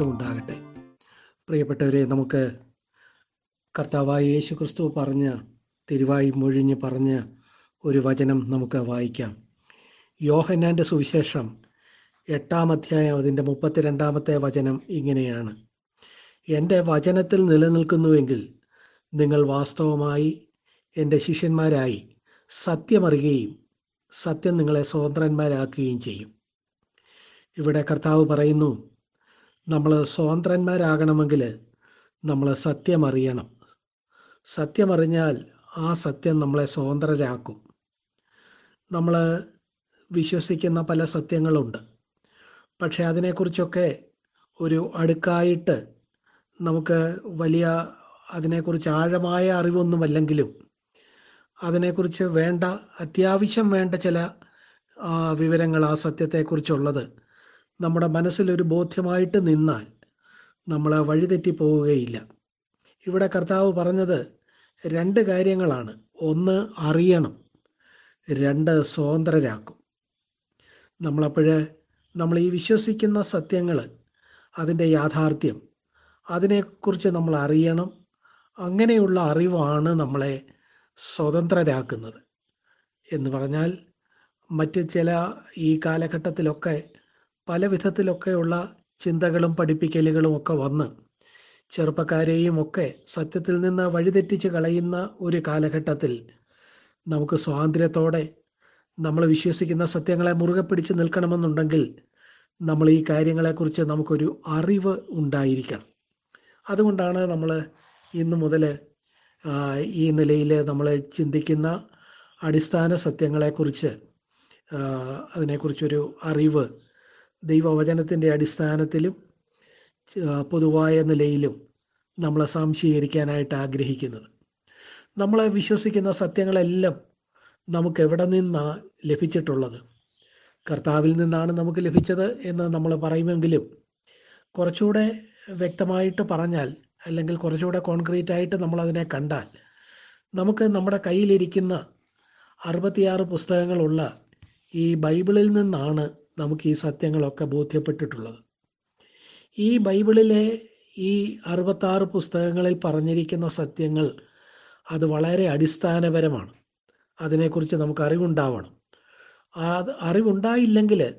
മഹത്വം ഉണ്ടാകട്ടെ പ്രിയപ്പെട്ടവരെ നമുക്ക് കർത്താവായ യേശു ക്രിസ്തു പറഞ്ഞ തിരുവായി മൊഴിഞ്ഞ് പറഞ്ഞ ഒരു വചനം നമുക്ക് വായിക്കാം. യോഹന്നാന്റെ സുവിശേഷം എട്ടാം അധ്യായം അതിന്റെ മുപ്പത്തിരണ്ടാമത്തെ വചനം ഇങ്ങനെയാണ്. എന്റെ വചനത്തിൽ നിലനിൽക്കുന്നുവെങ്കിൽ നിങ്ങൾ വാസ്തവമായി എന്റെ ശിഷ്യന്മാരായി സത്യമറിയുകയും സത്യം നിങ്ങളെ സ്വതന്ത്രന്മാരാക്കുകയും ചെയ്യും. ഇവിടെ കർത്താവ് പറയുന്നു നമ്മൾ സ്വതന്ത്രന്മാരാകണമെങ്കിൽ നമ്മൾ സത്യമറിയണം. സത്യമറിഞ്ഞാൽ ആ സത്യം നമ്മളെ സ്വതന്ത്രരാക്കും. നമ്മൾ വിശ്വസിക്കുന്ന പല സത്യങ്ങളുണ്ട്. പക്ഷെ അതിനെക്കുറിച്ചൊക്കെ ഒരു അടുക്കായിട്ട് നമുക്ക് വലിയ അതിനെക്കുറിച്ച് ആഴമായ അറിവൊന്നുമല്ലെങ്കിലും അതിനെക്കുറിച്ച് വേണ്ട അത്യാവശ്യം വേണ്ട ചില വിവരങ്ങൾ ആ സത്യത്തെക്കുറിച്ചുള്ളത് നമ്മുടെ മനസ്സിലൊരു ബോധ്യമായിട്ട് നിന്നാൽ നമ്മൾ വഴിതെറ്റി പോവുകയില്ല ഇവിടെ കർത്താവ് പറഞ്ഞത് രണ്ട് കാര്യങ്ങളാണ്. ഒന്ന് അറിയണം. രണ്ട് സ്വതന്ത്രരാക്കും. നമ്മളപ്പോഴ് നമ്മൾ ഈ വിശ്വസിക്കുന്ന സത്യങ്ങൾ അതിന്റെ യാഥാർത്ഥ്യം അതിനെക്കുറിച്ച് നമ്മൾ അറിയണം. അങ്ങനെയുള്ള അറിവാണ് നമ്മളെ സ്വതന്ത്രരാക്കുന്നത്. എന്ന് പറഞ്ഞാൽ മറ്റ് ചില ഈ കാലഘട്ടത്തിലൊക്കെ പല വിധത്തിലൊക്കെയുള്ള ചിന്തകളും പഠിപ്പിക്കലുകളും ഒക്കെ വന്ന് ചെറുപ്പക്കാരെയും ഒക്കെ സത്യത്തിൽ നിന്ന് വഴിതെറ്റിച്ച് കളയുന്ന ഒരു കാലഘട്ടത്തിൽ നമുക്ക് സ്വാതന്ത്ര്യത്തോടെ നമ്മൾ വിശ്വസിക്കുന്ന സത്യങ്ങളെ മുറുകെ പിടിച്ച് നിൽക്കണമെന്നുണ്ടെങ്കിൽ നമ്മൾ ഈ കാര്യങ്ങളെക്കുറിച്ച് നമുക്കൊരു അറിവ് ഉണ്ടായിരിക്കണം. അതുകൊണ്ടാണ് നമ്മൾ ഇന്നു മുതൽ ഈ നിലയിൽ നമ്മൾ ചിന്തിക്കുന്ന അടിസ്ഥാന സത്യങ്ങളെക്കുറിച്ച് അതിനെക്കുറിച്ചൊരു അറിവ് ദൈവവചനത്തിന്റെ അടിസ്ഥാനത്തിലും പൊതുവായ നിലയിലും നമ്മളെ സംശീകരിക്കാനായിട്ട് ആഗ്രഹിക്കുന്നത്. നമ്മളെ വിശ്വസിക്കുന്ന സത്യങ്ങളെല്ലാം നമുക്ക് എവിടെ നിന്നാണ് ലഭിച്ചിട്ടുള്ളത്? കർത്താവിൽ നിന്നാണ് നമുക്ക് ലഭിച്ചത് എന്ന് നമ്മൾ പറയുമെങ്കിലും കുറച്ചുകൂടെ വ്യക്തമായിട്ട് പറഞ്ഞാൽ അല്ലെങ്കിൽ കുറച്ചുകൂടെ കോൺക്രീറ്റ് ആയിട്ട് നമ്മളതിനെ കണ്ടാൽ നമുക്ക് നമ്മുടെ കയ്യിലിരിക്കുന്ന അറുപത്തിയാറ് പുസ്തകങ്ങളുള്ള ഈ ബൈബിളിൽ നിന്നാണ് നമുക്ക് ഈ സത്യങ്ങളൊക്കെ ബോധ്യപ്പെട്ടിട്ടുള്ളത്. ഈ ബൈബിളിലെ ഈ അറുപത്താറ് പുസ്തകങ്ങളിൽ പറഞ്ഞിരിക്കുന്ന സത്യങ്ങൾ അത് വളരെ അടിസ്ഥാനപരമാണ്. അതിനെക്കുറിച്ച് നമുക്ക് അറിവുണ്ടാവണം. അത് അറിവുണ്ടായില്ലെങ്കിൽ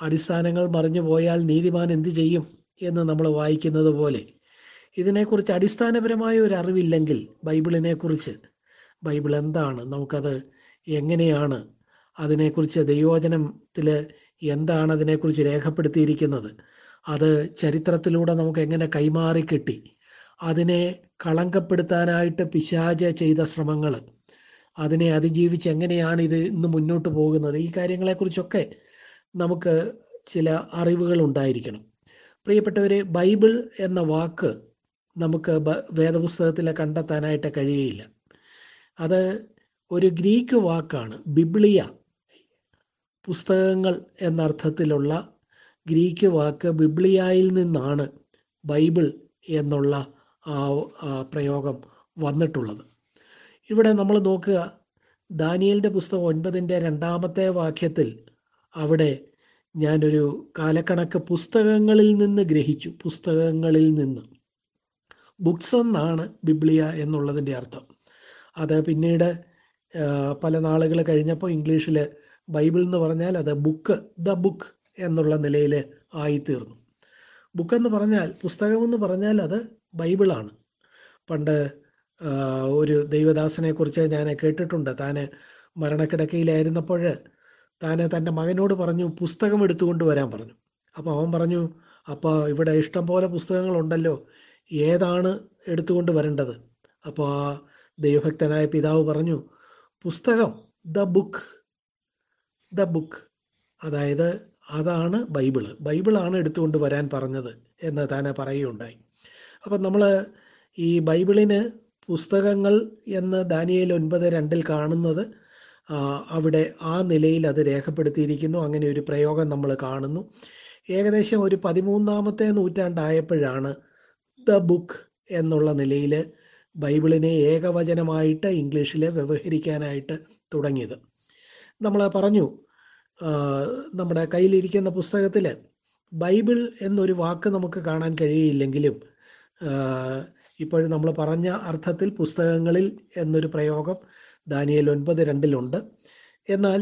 അടിസ്ഥാനങ്ങൾ മറിഞ്ഞു പോയാൽ നീതിമാൻ എന്തു ചെയ്യും എന്ന് നമ്മൾ വായിക്കുന്നത് പോലെ. ഇതിനെക്കുറിച്ച് അടിസ്ഥാനപരമായ ഒരു അറിവില്ലെങ്കിൽ ബൈബിളിനെക്കുറിച്ച് ബൈബിൾ എന്താണ് നമുക്കത് എങ്ങനെയാണ് അതിനെക്കുറിച്ച് ദൈവവചനത്തിൽ എന്താണ് അതിനെക്കുറിച്ച് രേഖപ്പെടുത്തിയിരിക്കുന്നത്? അത് ചരിത്രത്തിലൂടെ നമുക്ക് എങ്ങനെ കൈമാറി കിട്ടി? അതിനെ കളങ്കപ്പെടുത്താനായിട്ട് പിശാച ചെയ്ത ശ്രമങ്ങൾ അതിനെ അതിജീവിച്ച് എങ്ങനെയാണ് ഇത് ഇന്ന് മുന്നോട്ട് പോകുന്നത്? ഈ കാര്യങ്ങളെക്കുറിച്ചൊക്കെ നമുക്ക് ചില അറിവുകൾ ഉണ്ടായിരിക്കണം. പ്രിയപ്പെട്ടവരെ ബൈബിൾ എന്ന വാക്ക് നമുക്ക് വേദപുസ്തകത്തിൽ കണ്ടെത്താനായിട്ട് കഴിയുകയില്ല. അത് ഒരു ഗ്രീക്ക് വാക്കാണ് ബിബ്ലിയ. പുസ്തകങ്ങൾ എന്നർത്ഥത്തിലുള്ള ഗ്രീക്ക് വാക്ക് ബിബ്ലിയായിൽ നിന്നാണ് ബൈബിൾ എന്നുള്ള ആ പ്രയോഗം വന്നിട്ടുള്ളത്. ഇവിടെ നമ്മൾ നോക്കുക ദാനിയലിന്റെ പുസ്തകം ഒൻപതിന്റെ രണ്ടാമത്തെ വാക്യത്തിൽ അവിടെ ഞാനൊരു കാലക്കണക്ക് പുസ്തകങ്ങളിൽ നിന്ന് ഗ്രഹിച്ചു. പുസ്തകങ്ങളിൽ നിന്ന്. ബുക്സ് എന്നാണ് ബിബ്ലിയ എന്നുള്ളതിന്റെ അർത്ഥം. അത് പിന്നീട് പല നാളുകൾ കഴിഞ്ഞപ്പോൾ ഇംഗ്ലീഷിൽ ബൈബിൾ എന്ന് പറഞ്ഞാൽ അത് ബുക്ക് ദ ബുക്ക് എന്നുള്ള നിലയിൽ ആയിത്തീർന്നു. ബുക്ക് എന്ന് പറഞ്ഞാൽ പുസ്തകം എന്ന് പറഞ്ഞാൽ അത് ബൈബിളാണ്. പണ്ട് ഒരു ദൈവദാസനെ കുറിച്ച് ഞാൻ കേട്ടിട്ടുണ്ട്. താന് മരണക്കിടക്കയിലായിരുന്നപ്പോൾ താന് തന്റെ മകനോട് പറഞ്ഞു പുസ്തകം എടുത്തുകൊണ്ട് വരാൻ പറഞ്ഞു. അപ്പോൾ അവൻ പറഞ്ഞു അപ്പോൾ ഇവിടെ ഇഷ്ടം പോലെ പുസ്തകങ്ങളുണ്ടല്ലോ ഏതാണ് എടുത്തുകൊണ്ട് വരേണ്ടത്? അപ്പോൾ ആ ദൈവഭക്തനായ പിതാവ് പറഞ്ഞു പുസ്തകം ദ ബുക്ക് ദ ബുക്ക്. അതായത് അതാണ് ബൈബിൾ. ബൈബിളാണ് എടുത്തുകൊണ്ട് വരാൻ പറഞ്ഞത് എന്ന് താനെ പറയുകയുണ്ടായി. അപ്പം നമ്മൾ ഈ ബൈബിളിന് പുസ്തകങ്ങൾ എന്ന് ദാനിയേൽ ഒൻപത് രണ്ടിൽ കാണുന്നത് അവിടെ ആ നിലയിൽ അത് രേഖപ്പെടുത്തിയിരിക്കുന്നു. അങ്ങനെ ഒരു പ്രയോഗം നമ്മൾ കാണുന്നു. ഏകദേശം ഒരു പതിമൂന്നാമത്തെ നൂറ്റാണ്ടായപ്പോഴാണ് ദ ബുക്ക് എന്നുള്ള നിലയിൽ ബൈബിളിനെ ഏകവചനമായിട്ട് ഇംഗ്ലീഷിൽ വ്യവഹരിക്കാനായിട്ട് തുടങ്ങിയത്. നമ്മൾ പറഞ്ഞു നമ്മുടെ കയ്യിലിരിക്കുന്ന പുസ്തകത്തിൽ ബൈബിൾ എന്നൊരു വാക്ക് നമുക്ക് കാണാൻ കഴിയില്ലെങ്കിലും ഇപ്പോഴും നമ്മൾ പറഞ്ഞ അർത്ഥത്തിൽ പുസ്തകങ്ങളിൽ എന്നൊരു പ്രയോഗം ദാനിയൽ ഒൻപത് രണ്ടിലുണ്ട്. എന്നാൽ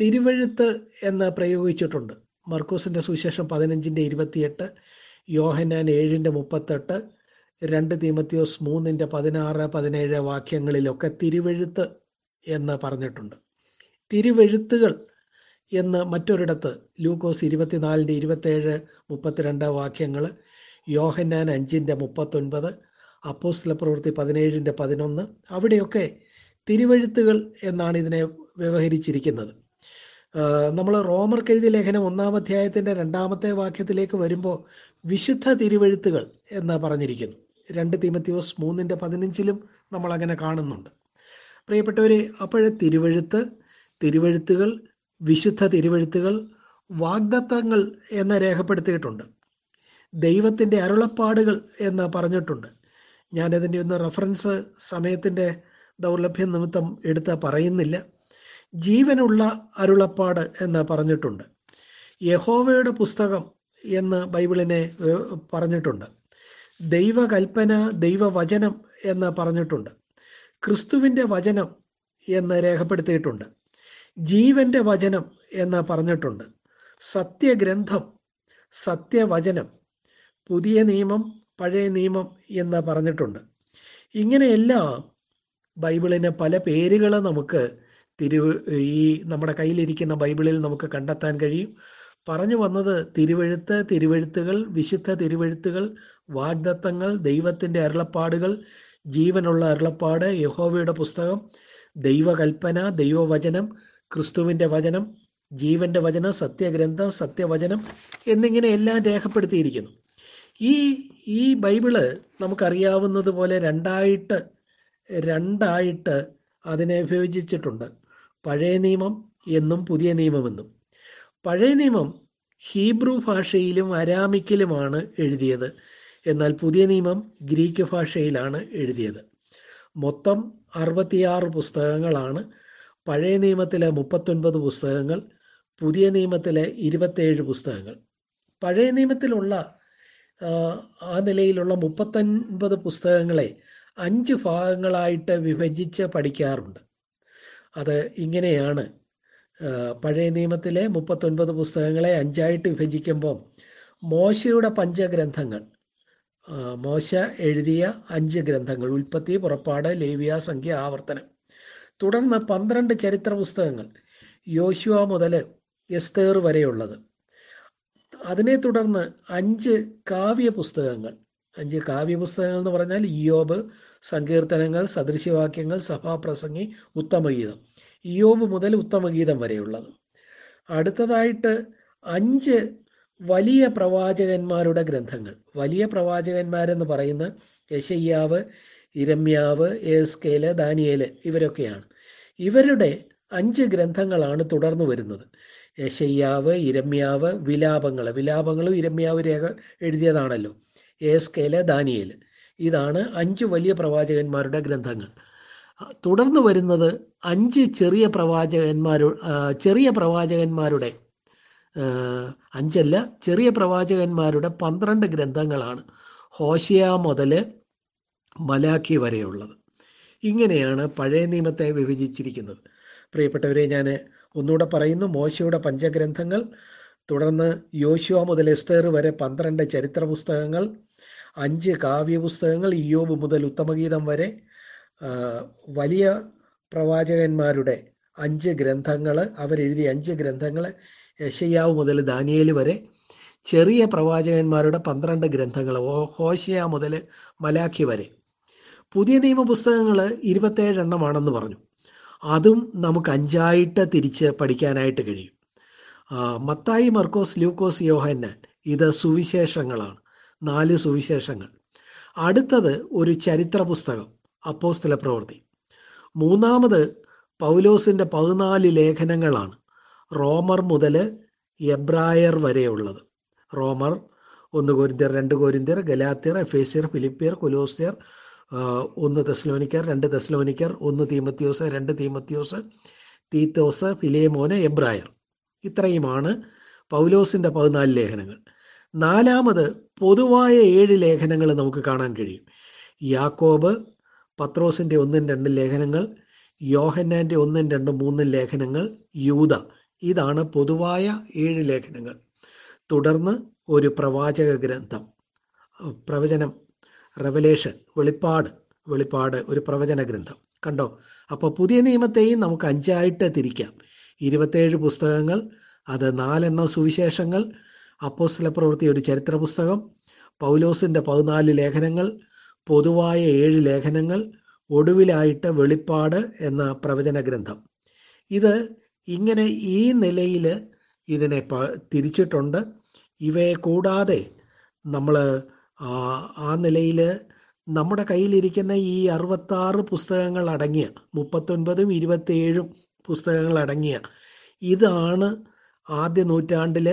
തിരുവഴുത്ത് എന്ന് പ്രയോഗിച്ചിട്ടുണ്ട്. മർക്കൂസിന്റെ സുവിശേഷം പതിനഞ്ചിന്റെ ഇരുപത്തിയെട്ട് യോഹനാൻ ഏഴിന്റെ മുപ്പത്തെട്ട് രണ്ട് തീമത്യോസ് മൂന്നിന്റെ പതിനാറ് പതിനേഴ് വാക്യങ്ങളിലൊക്കെ തിരുവഴുത്ത് എന്ന് പറഞ്ഞിട്ടുണ്ട്. തിരുവെഴുത്തുകൾ എന്ന് മറ്റൊരിടത്ത് ലൂക്കോസ് ഇരുപത്തിനാലിന്റെ ഇരുപത്തേഴ് മുപ്പത്തിരണ്ട് വാക്യങ്ങൾ യോഹന്നാൻ അഞ്ചിന്റെ മുപ്പത്തൊൻപത് അപ്പോസ്ല പ്രവൃത്തി പതിനേഴിന്റെ പതിനൊന്ന് അവിടെയൊക്കെ തിരുവഴുത്തുകൾ എന്നാണ് ഇതിനെ വ്യവഹരിച്ചിരിക്കുന്നത്. നമ്മൾ റോമർ എഴുതിയ ലേഖനം ഒന്നാം അധ്യായത്തിന്റെ രണ്ടാമത്തെ വാക്യത്തിലേക്ക് വരുമ്പോൾ വിശുദ്ധ തിരുവഴുത്തുകൾ എന്ന് പറഞ്ഞിരിക്കുന്നു. രണ്ട് തീമത്തിയോസ് മൂന്നിന്റെ പതിനഞ്ചിലും നമ്മൾ അങ്ങനെ കാണുന്നുണ്ട്. പ്രിയപ്പെട്ടവർ അപ്പോഴേ തിരുവഴുത്ത് തിരുവഴുത്തുകൾ വിശുദ്ധ തിരുവഴുത്തുകൾ വാഗ്ദത്തങ്ങൾ എന്ന് രേഖപ്പെടുത്തിയിട്ടുണ്ട്. ദൈവത്തിന്റെ അരുളപ്പാടുകൾ എന്ന് പറഞ്ഞിട്ടുണ്ട്. ഞാനതിന്റെ ഒന്ന് റെഫറൻസ് സമയത്തിന്റെ ദൗർലഭ്യം നിമിത്തം എടുത്ത് പറയുന്നില്ല. ജീവനുള്ള അരുളപ്പാട് എന്ന് പറഞ്ഞിട്ടുണ്ട്. യഹോവയുടെ പുസ്തകം എന്ന് ബൈബിളിനെ പറഞ്ഞിട്ടുണ്ട്. ദൈവകൽപ്പന ദൈവവചനം എന്ന് പറഞ്ഞിട്ടുണ്ട്. ക്രിസ്തുവിന്റെ വചനം എന്ന് രേഖപ്പെടുത്തിയിട്ടുണ്ട്. ജീവന്റെ വചനം എന്ന് പറഞ്ഞിട്ടുണ്ട്. സത്യഗ്രന്ഥം സത്യവചനം പുതിയ നിയമം പഴയ നിയമം എന്ന് പറഞ്ഞിട്ടുണ്ട്. ഇങ്ങനെയെല്ലാം ബൈബിളിന് പല പേരുകൾ നമുക്ക് തിരു ഈ നമ്മുടെ കയ്യിലിരിക്കുന്ന ബൈബിളിൽ നമുക്ക് കണ്ടെത്താൻ കഴിയും. പറഞ്ഞു വന്നത് തിരുവഴുത്ത് തിരുവഴുത്തുകൾ വിശുദ്ധ തിരുവഴുത്തുകൾ വാഗ്ദത്തങ്ങൾ ദൈവത്തിന്റെ അരുളപ്പാടുകൾ ജീവനുള്ള അരുളപ്പാട് യഹോവയുടെ പുസ്തകം ദൈവകൽപ്പന ദൈവവചനം ക്രിസ്തുവിന്റെ വചനം ജീവന്റെ വചനം സത്യഗ്രന്ഥം സത്യവചനം എന്നിങ്ങനെ എല്ലാം രേഖപ്പെടുത്തിയിരിക്കുന്നു. ഈ ഈ ബൈബിൾ നമുക്കറിയാവുന്നത് പോലെ രണ്ടായിട്ട് രണ്ടായിട്ട് അതിനെ വിഭജിച്ചിട്ടുണ്ട്. പഴയ നിയമം എന്നും പുതിയ നിയമമെന്നും പഴയ നിയമം ഹീബ്രു ഭാഷയിലും അരാമിക്കിലുമാണ് എഴുതിയത്. എന്നാൽ പുതിയ നിയമം ഗ്രീക്ക് ഭാഷയിലാണ് എഴുതിയത്. മൊത്തം അറുപത്തിയാറ് പുസ്തകങ്ങളാണ് പഴയ നിയമത്തിലെ മുപ്പത്തൊൻപത് പുസ്തകങ്ങൾ പുതിയ നിയമത്തിലെ ഇരുപത്തേഴ് പുസ്തകങ്ങൾ. പഴയ നിയമത്തിലുള്ള ആ നിലയിലുള്ള മുപ്പത്തൊൻപത് പുസ്തകങ്ങളെ അഞ്ച് ഭാഗങ്ങളായിട്ട് വിഭജിച്ച് പഠിക്കാറുണ്ട്. അത് ഇങ്ങനെയാണ്. പഴയ നിയമത്തിലെ മുപ്പത്തൊൻപത് പുസ്തകങ്ങളെ അഞ്ചായിട്ട് വിഭജിക്കുമ്പോൾ മോശയുടെ പഞ്ചഗ്രന്ഥങ്ങൾ മോശ എഴുതിയ അഞ്ച് ഗ്രന്ഥങ്ങൾ ഉൽപ്പത്തി പുറപ്പാട് ലേവിയ സംഖ്യ ആവർത്തനം. തുടർന്ന് പന്ത്രണ്ട് ചരിത്ര പുസ്തകങ്ങൾ യോശുവ മുതൽ എസ്തേർ വരെയുള്ളത്. അതിനെ തുടർന്ന് അഞ്ച് കാവ്യ പുസ്തകങ്ങൾ. അഞ്ച് കാവ്യ പുസ്തകങ്ങൾ എന്ന് പറഞ്ഞാൽ ഇയോബ് സങ്കീർത്തനങ്ങൾ സദൃശ്യവാക്യങ്ങൾ സഭാപ്രസംഗി ഉത്തമഗീതം. ഇയോബ് മുതൽ ഉത്തമഗീതം വരെയുള്ളത്. അടുത്തതായിട്ട് അഞ്ച് വലിയ പ്രവാചകന്മാരുടെ ഗ്രന്ഥങ്ങൾ. വലിയ പ്രവാചകന്മാരെന്ന് പറയുന്ന യശയ്യാവ് ഇരമ്യാവ് ഏസ്കേൽ ദാനിയേൽ ഇവരൊക്കെയാണ്. ഇവരുടെ അഞ്ച് ഗ്രന്ഥങ്ങളാണ് തുടർന്നു വരുന്നത്. യശയ്യാവ് ഇരമ്യാവ് വിലാപങ്ങൾ വിലാപങ്ങളും ഇരമ്യാവ് രേഖ എഴുതിയതാണല്ലോ. ഏസ്കേൽ ദാനിയേൽ. ഇതാണ് അഞ്ച് വലിയ പ്രവാചകന്മാരുടെ ഗ്രന്ഥങ്ങൾ. തുടർന്ന് വരുന്നത് അഞ്ച് ചെറിയ പ്രവാചകന്മാരു ചെറിയ പ്രവാചകന്മാരുടെ അഞ്ചല്ല ചെറിയ പ്രവാചകന്മാരുടെ പന്ത്രണ്ട് ഗ്രന്ഥങ്ങളാണ്. ഹോഷിയ മുതൽ മലാഖി വരെയുള്ളത്. ഇങ്ങനെയാണ് പഴയ നിയമത്തെ വിഭജിച്ചിരിക്കുന്നത്. പ്രിയപ്പെട്ടവരെ ഞാൻ ഒന്നുകൂടെ പറയുന്നു. മോശയുടെ പഞ്ചഗ്രന്ഥങ്ങൾ തുടർന്ന് യോശുവ മുതൽ എസ്തേർ വരെ പന്ത്രണ്ട് ചരിത്ര പുസ്തകങ്ങൾ അഞ്ച് കാവ്യ പുസ്തകങ്ങൾ ഇയോബ് മുതൽ ഉത്തമഗീതം വരെ വലിയ പ്രവാചകന്മാരുടെ അഞ്ച് ഗ്രന്ഥങ്ങൾ അവരെഴുതിയ അഞ്ച് ഗ്രന്ഥങ്ങൾ യശയ്യാവ് മുതൽ ദാനിയേൽ വരെ ചെറിയ പ്രവാചകന്മാരുടെ പന്ത്രണ്ട് ഗ്രന്ഥങ്ങൾ ഹോഷയ മുതൽ മലാഖി വരെ. പുതിയ നിയമ പുസ്തകങ്ങൾ ഇരുപത്തേഴ് എണ്ണമാണെന്ന് പറഞ്ഞു. അതും നമുക്ക് അഞ്ചായിട്ട് തിരിച്ച് പഠിക്കാനായിട്ട് കഴിയും. മത്തായി മർക്കോസ് ലൂക്കോസ് യോഹന്നാൻ ഇത് സുവിശേഷങ്ങളാണ്. നാല് സുവിശേഷങ്ങൾ. അടുത്തത് ഒരു ചരിത്ര പുസ്തകം അപ്പോസ്തല പ്രവൃത്തി. മൂന്നാമത് പൗലോസിന്റെ പതിനാല് ലേഖനങ്ങളാണ്. റോമർ മുതൽ എബ്രായർ വരെയുള്ളത്. റോമർ ഒന്ന് കോരിന്തിയർ രണ്ട് കോരിന്തിയർ ഗലാത്തിയർ എഫേസിയർ ഫിലിപ്പിയർ കുലോസ്യർ ഒന്ന് തെസ്ലോനിക്കർ രണ്ട് തെസ്ലോനിക്കർ ഒന്ന് തീമത്യോസ് രണ്ട് തീമത്യോസ് തീത്തോസ് ഫിലേമോന് എബ്രായർ. ഇത്രയുമാണ് പൗലോസിന്റെ പതിനാല് ലേഖനങ്ങൾ. നാലാമത് പൊതുവായ ഏഴ് ലേഖനങ്ങൾ നമുക്ക് കാണാൻ കഴിയും. യാക്കോബ് പത്രോസിന്റെ ഒന്നും രണ്ടും ലേഖനങ്ങൾ യോഹന്നാന്റെ ഒന്നും രണ്ടും മൂന്നും ലേഖനങ്ങൾ യൂത ഇതാണ് പൊതുവായ ഏഴ് ലേഖനങ്ങൾ. തുടർന്ന് ഒരു പ്രവാചക ഗ്രന്ഥം പ്രവചനം. റെവലേഷൻ വെളിപ്പാട്. വെളിപ്പാട് ഒരു പ്രവചന ഗ്രന്ഥം. കണ്ടോ? അപ്പോൾ പുതിയ നിയമത്തെയും നമുക്ക് അഞ്ചായിട്ട് തിരിക്കാം. ഇരുപത്തേഴ് പുസ്തകങ്ങൾ അത് നാലെണ്ണം സുവിശേഷങ്ങൾ അപ്പോസ്തല പ്രവൃത്തി ഒരു ചരിത്ര പുസ്തകം പൗലോസിന്റെ പതിനാല് ലേഖനങ്ങൾ പൊതുവായ ഏഴ് ലേഖനങ്ങൾ ഒടുവിലായിട്ട് വെളിപ്പാട് എന്ന പ്രവചന ഗ്രന്ഥം. ഇത് ഇങ്ങനെ ഈ നിലയിൽ ഇതിനെ തിരിച്ചിട്ടുണ്ട്. ഇവയെ കൂടാതെ നമ്മൾ ആ നിലയിൽ നമ്മുടെ കയ്യിലിരിക്കുന്ന ഈ അറുപത്താറ് പുസ്തകങ്ങൾ അടങ്ങിയ മുപ്പത്തൊൻപതും ഇരുപത്തേഴും പുസ്തകങ്ങൾ അടങ്ങിയ ഇതാണ് ആദ്യ നൂറ്റാണ്ടിൽ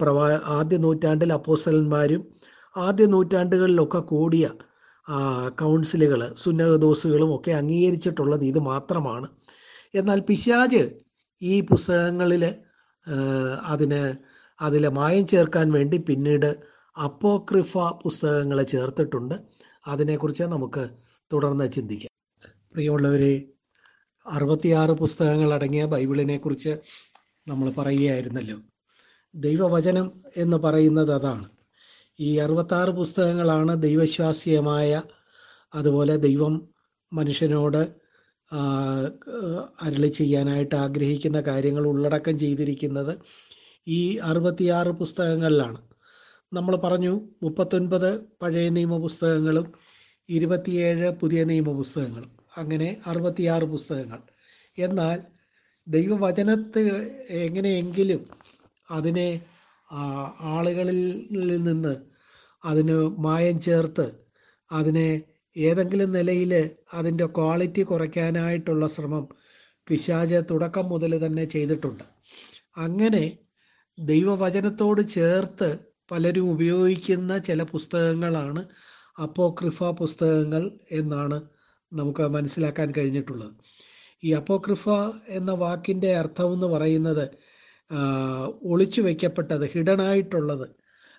പ്രവാ ആദ്യ നൂറ്റാണ്ടിൽ അപ്പോസ്റ്റലന്മാരും ആദ്യ നൂറ്റാണ്ടുകളിലൊക്കെ കൂടിയ കൗൺസിലുകൾ സുന്നഹദോസുകളും ഒക്കെ അംഗീകരിച്ചിട്ടുള്ളത് ഇത് മാത്രമാണ്. എന്നാൽ പിശാജ് ഈ പുസ്തകങ്ങളിൽ അതിന് അതിൽ മായം ചേർക്കാൻ വേണ്ടി പിന്നീട് അപ്പോക്രിഫ പുസ്തകങ്ങൾ ചേർത്തിട്ടുണ്ട്. അതിനെക്കുറിച്ച് നമുക്ക് തുടർന്ന് ചിന്തിക്കാം. പ്രിയമുള്ളവരെ അറുപത്തിയാറ് പുസ്തകങ്ങൾ അടങ്ങിയ ബൈബിളിനെക്കുറിച്ച് നമ്മൾ പറയുകയായിരുന്നല്ലോ. ദൈവവചനം എന്ന് പറയുന്നത് അതാണ്. ഈ അറുപത്താറ് പുസ്തകങ്ങളാണ് ദൈവശ്വാസീയമായ അതുപോലെ ദൈവം മനുഷ്യനോട് അരളി ചെയ്യാനായിട്ട് ആഗ്രഹിക്കുന്ന കാര്യങ്ങൾ ഉള്ളടക്കം ചെയ്തിരിക്കുന്നത് ഈ അറുപത്തിയാറ് പുസ്തകങ്ങളിലാണ്. നമ്മൾ പറഞ്ഞു മുപ്പത്തൊൻപത് പഴയ നിയമ പുസ്തകങ്ങളും ഇരുപത്തിയേഴ് പുതിയ നിയമ പുസ്തകങ്ങളും അങ്ങനെ അറുപത്തിയാറ് പുസ്തകങ്ങൾ. എന്നാൽ ദൈവവചനത്തെ എങ്ങനെയെങ്കിലും അതിനെ ആളുകളിൽ നിന്ന് അതിന് മായം ചേർത്ത് അതിനെ ഏതെങ്കിലും നിലയിൽ അതിന്റെ ക്വാളിറ്റി കുറയ്ക്കാനായിട്ടുള്ള ശ്രമം പിശാജ് തുടക്കം മുതൽ തന്നെ ചെയ്തിട്ടുണ്ട്. അങ്ങനെ ദൈവവചനത്തോട് ചേർത്ത് പലരും ഉപയോഗിക്കുന്ന ചില പുസ്തകങ്ങളാണ് അപ്പോക്രിഫ പുസ്തകങ്ങൾ എന്നാണ് നമുക്ക് മനസ്സിലാക്കാൻ കഴിഞ്ഞിട്ടുള്ളത്. ഈ അപ്പോക്രിഫ എന്ന വാക്കിന്റെ അർത്ഥം എന്ന് പറയുന്നത് ഒളിച്ചു വയ്ക്കപ്പെട്ടത് ഹിഡനായിട്ടുള്ളത്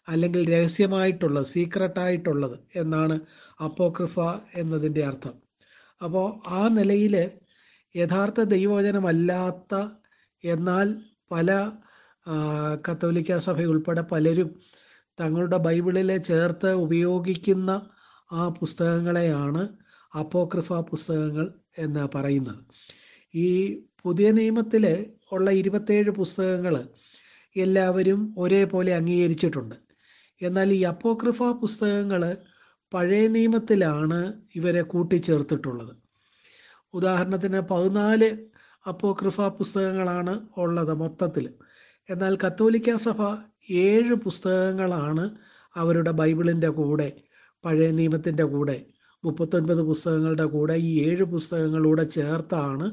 അല്ലെങ്കിൽ രഹസ്യമായിട്ടുള്ളത് സീക്രട്ടായിട്ടുള്ളത് എന്നാണ് അപ്പോക്രിഫ എന്നതിന്റെ അർത്ഥം. അപ്പോൾ ആ നിലയിൽ യഥാർത്ഥ ദൈവവചനമല്ലാത്ത എന്നാൽ പല കത്തോലിക്ക സഭ ഉൾപ്പെടെ പലരും തങ്ങളുടെ ബൈബിളിലെ ചേർത്ത് ഉപയോഗിക്കുന്ന ആ പുസ്തകങ്ങളെയാണ് അപ്പോക്രിഫ പുസ്തകങ്ങൾ എന്ന് പറയുന്നത്. ഈ പുതിയ നിയമത്തിൽ ഉള്ള ഇരുപത്തേഴ് പുസ്തകങ്ങൾ എല്ലാവരും ഒരേപോലെ അംഗീകരിച്ചിട്ടുണ്ട്. എന്നാൽ ഈ അപ്പോക്രിഫ പുസ്തകങ്ങൾ പഴയ നിയമത്തിലാണ് ഇവരെ കൂട്ടിച്ചേർത്തിട്ടുള്ളത്. ഉദാഹരണത്തിന് പതിനാല് അപ്പോക്രിഫ പുസ്തകങ്ങളാണ് ഉള്ളത് മൊത്തത്തിൽ എന്നാൽ കത്തോലിക്ക സഭ ഏഴ് പുസ്തകങ്ങളാണ് അവരുടെ ബൈബിളിന്റെ കൂടെ പഴയ നിയമത്തിന്റെ കൂടെ മുപ്പത്തൊൻപത് പുസ്തകങ്ങളുടെ കൂടെ ഈ ഏഴ് പുസ്തകങ്ങളൂടെ ചേർത്താണ്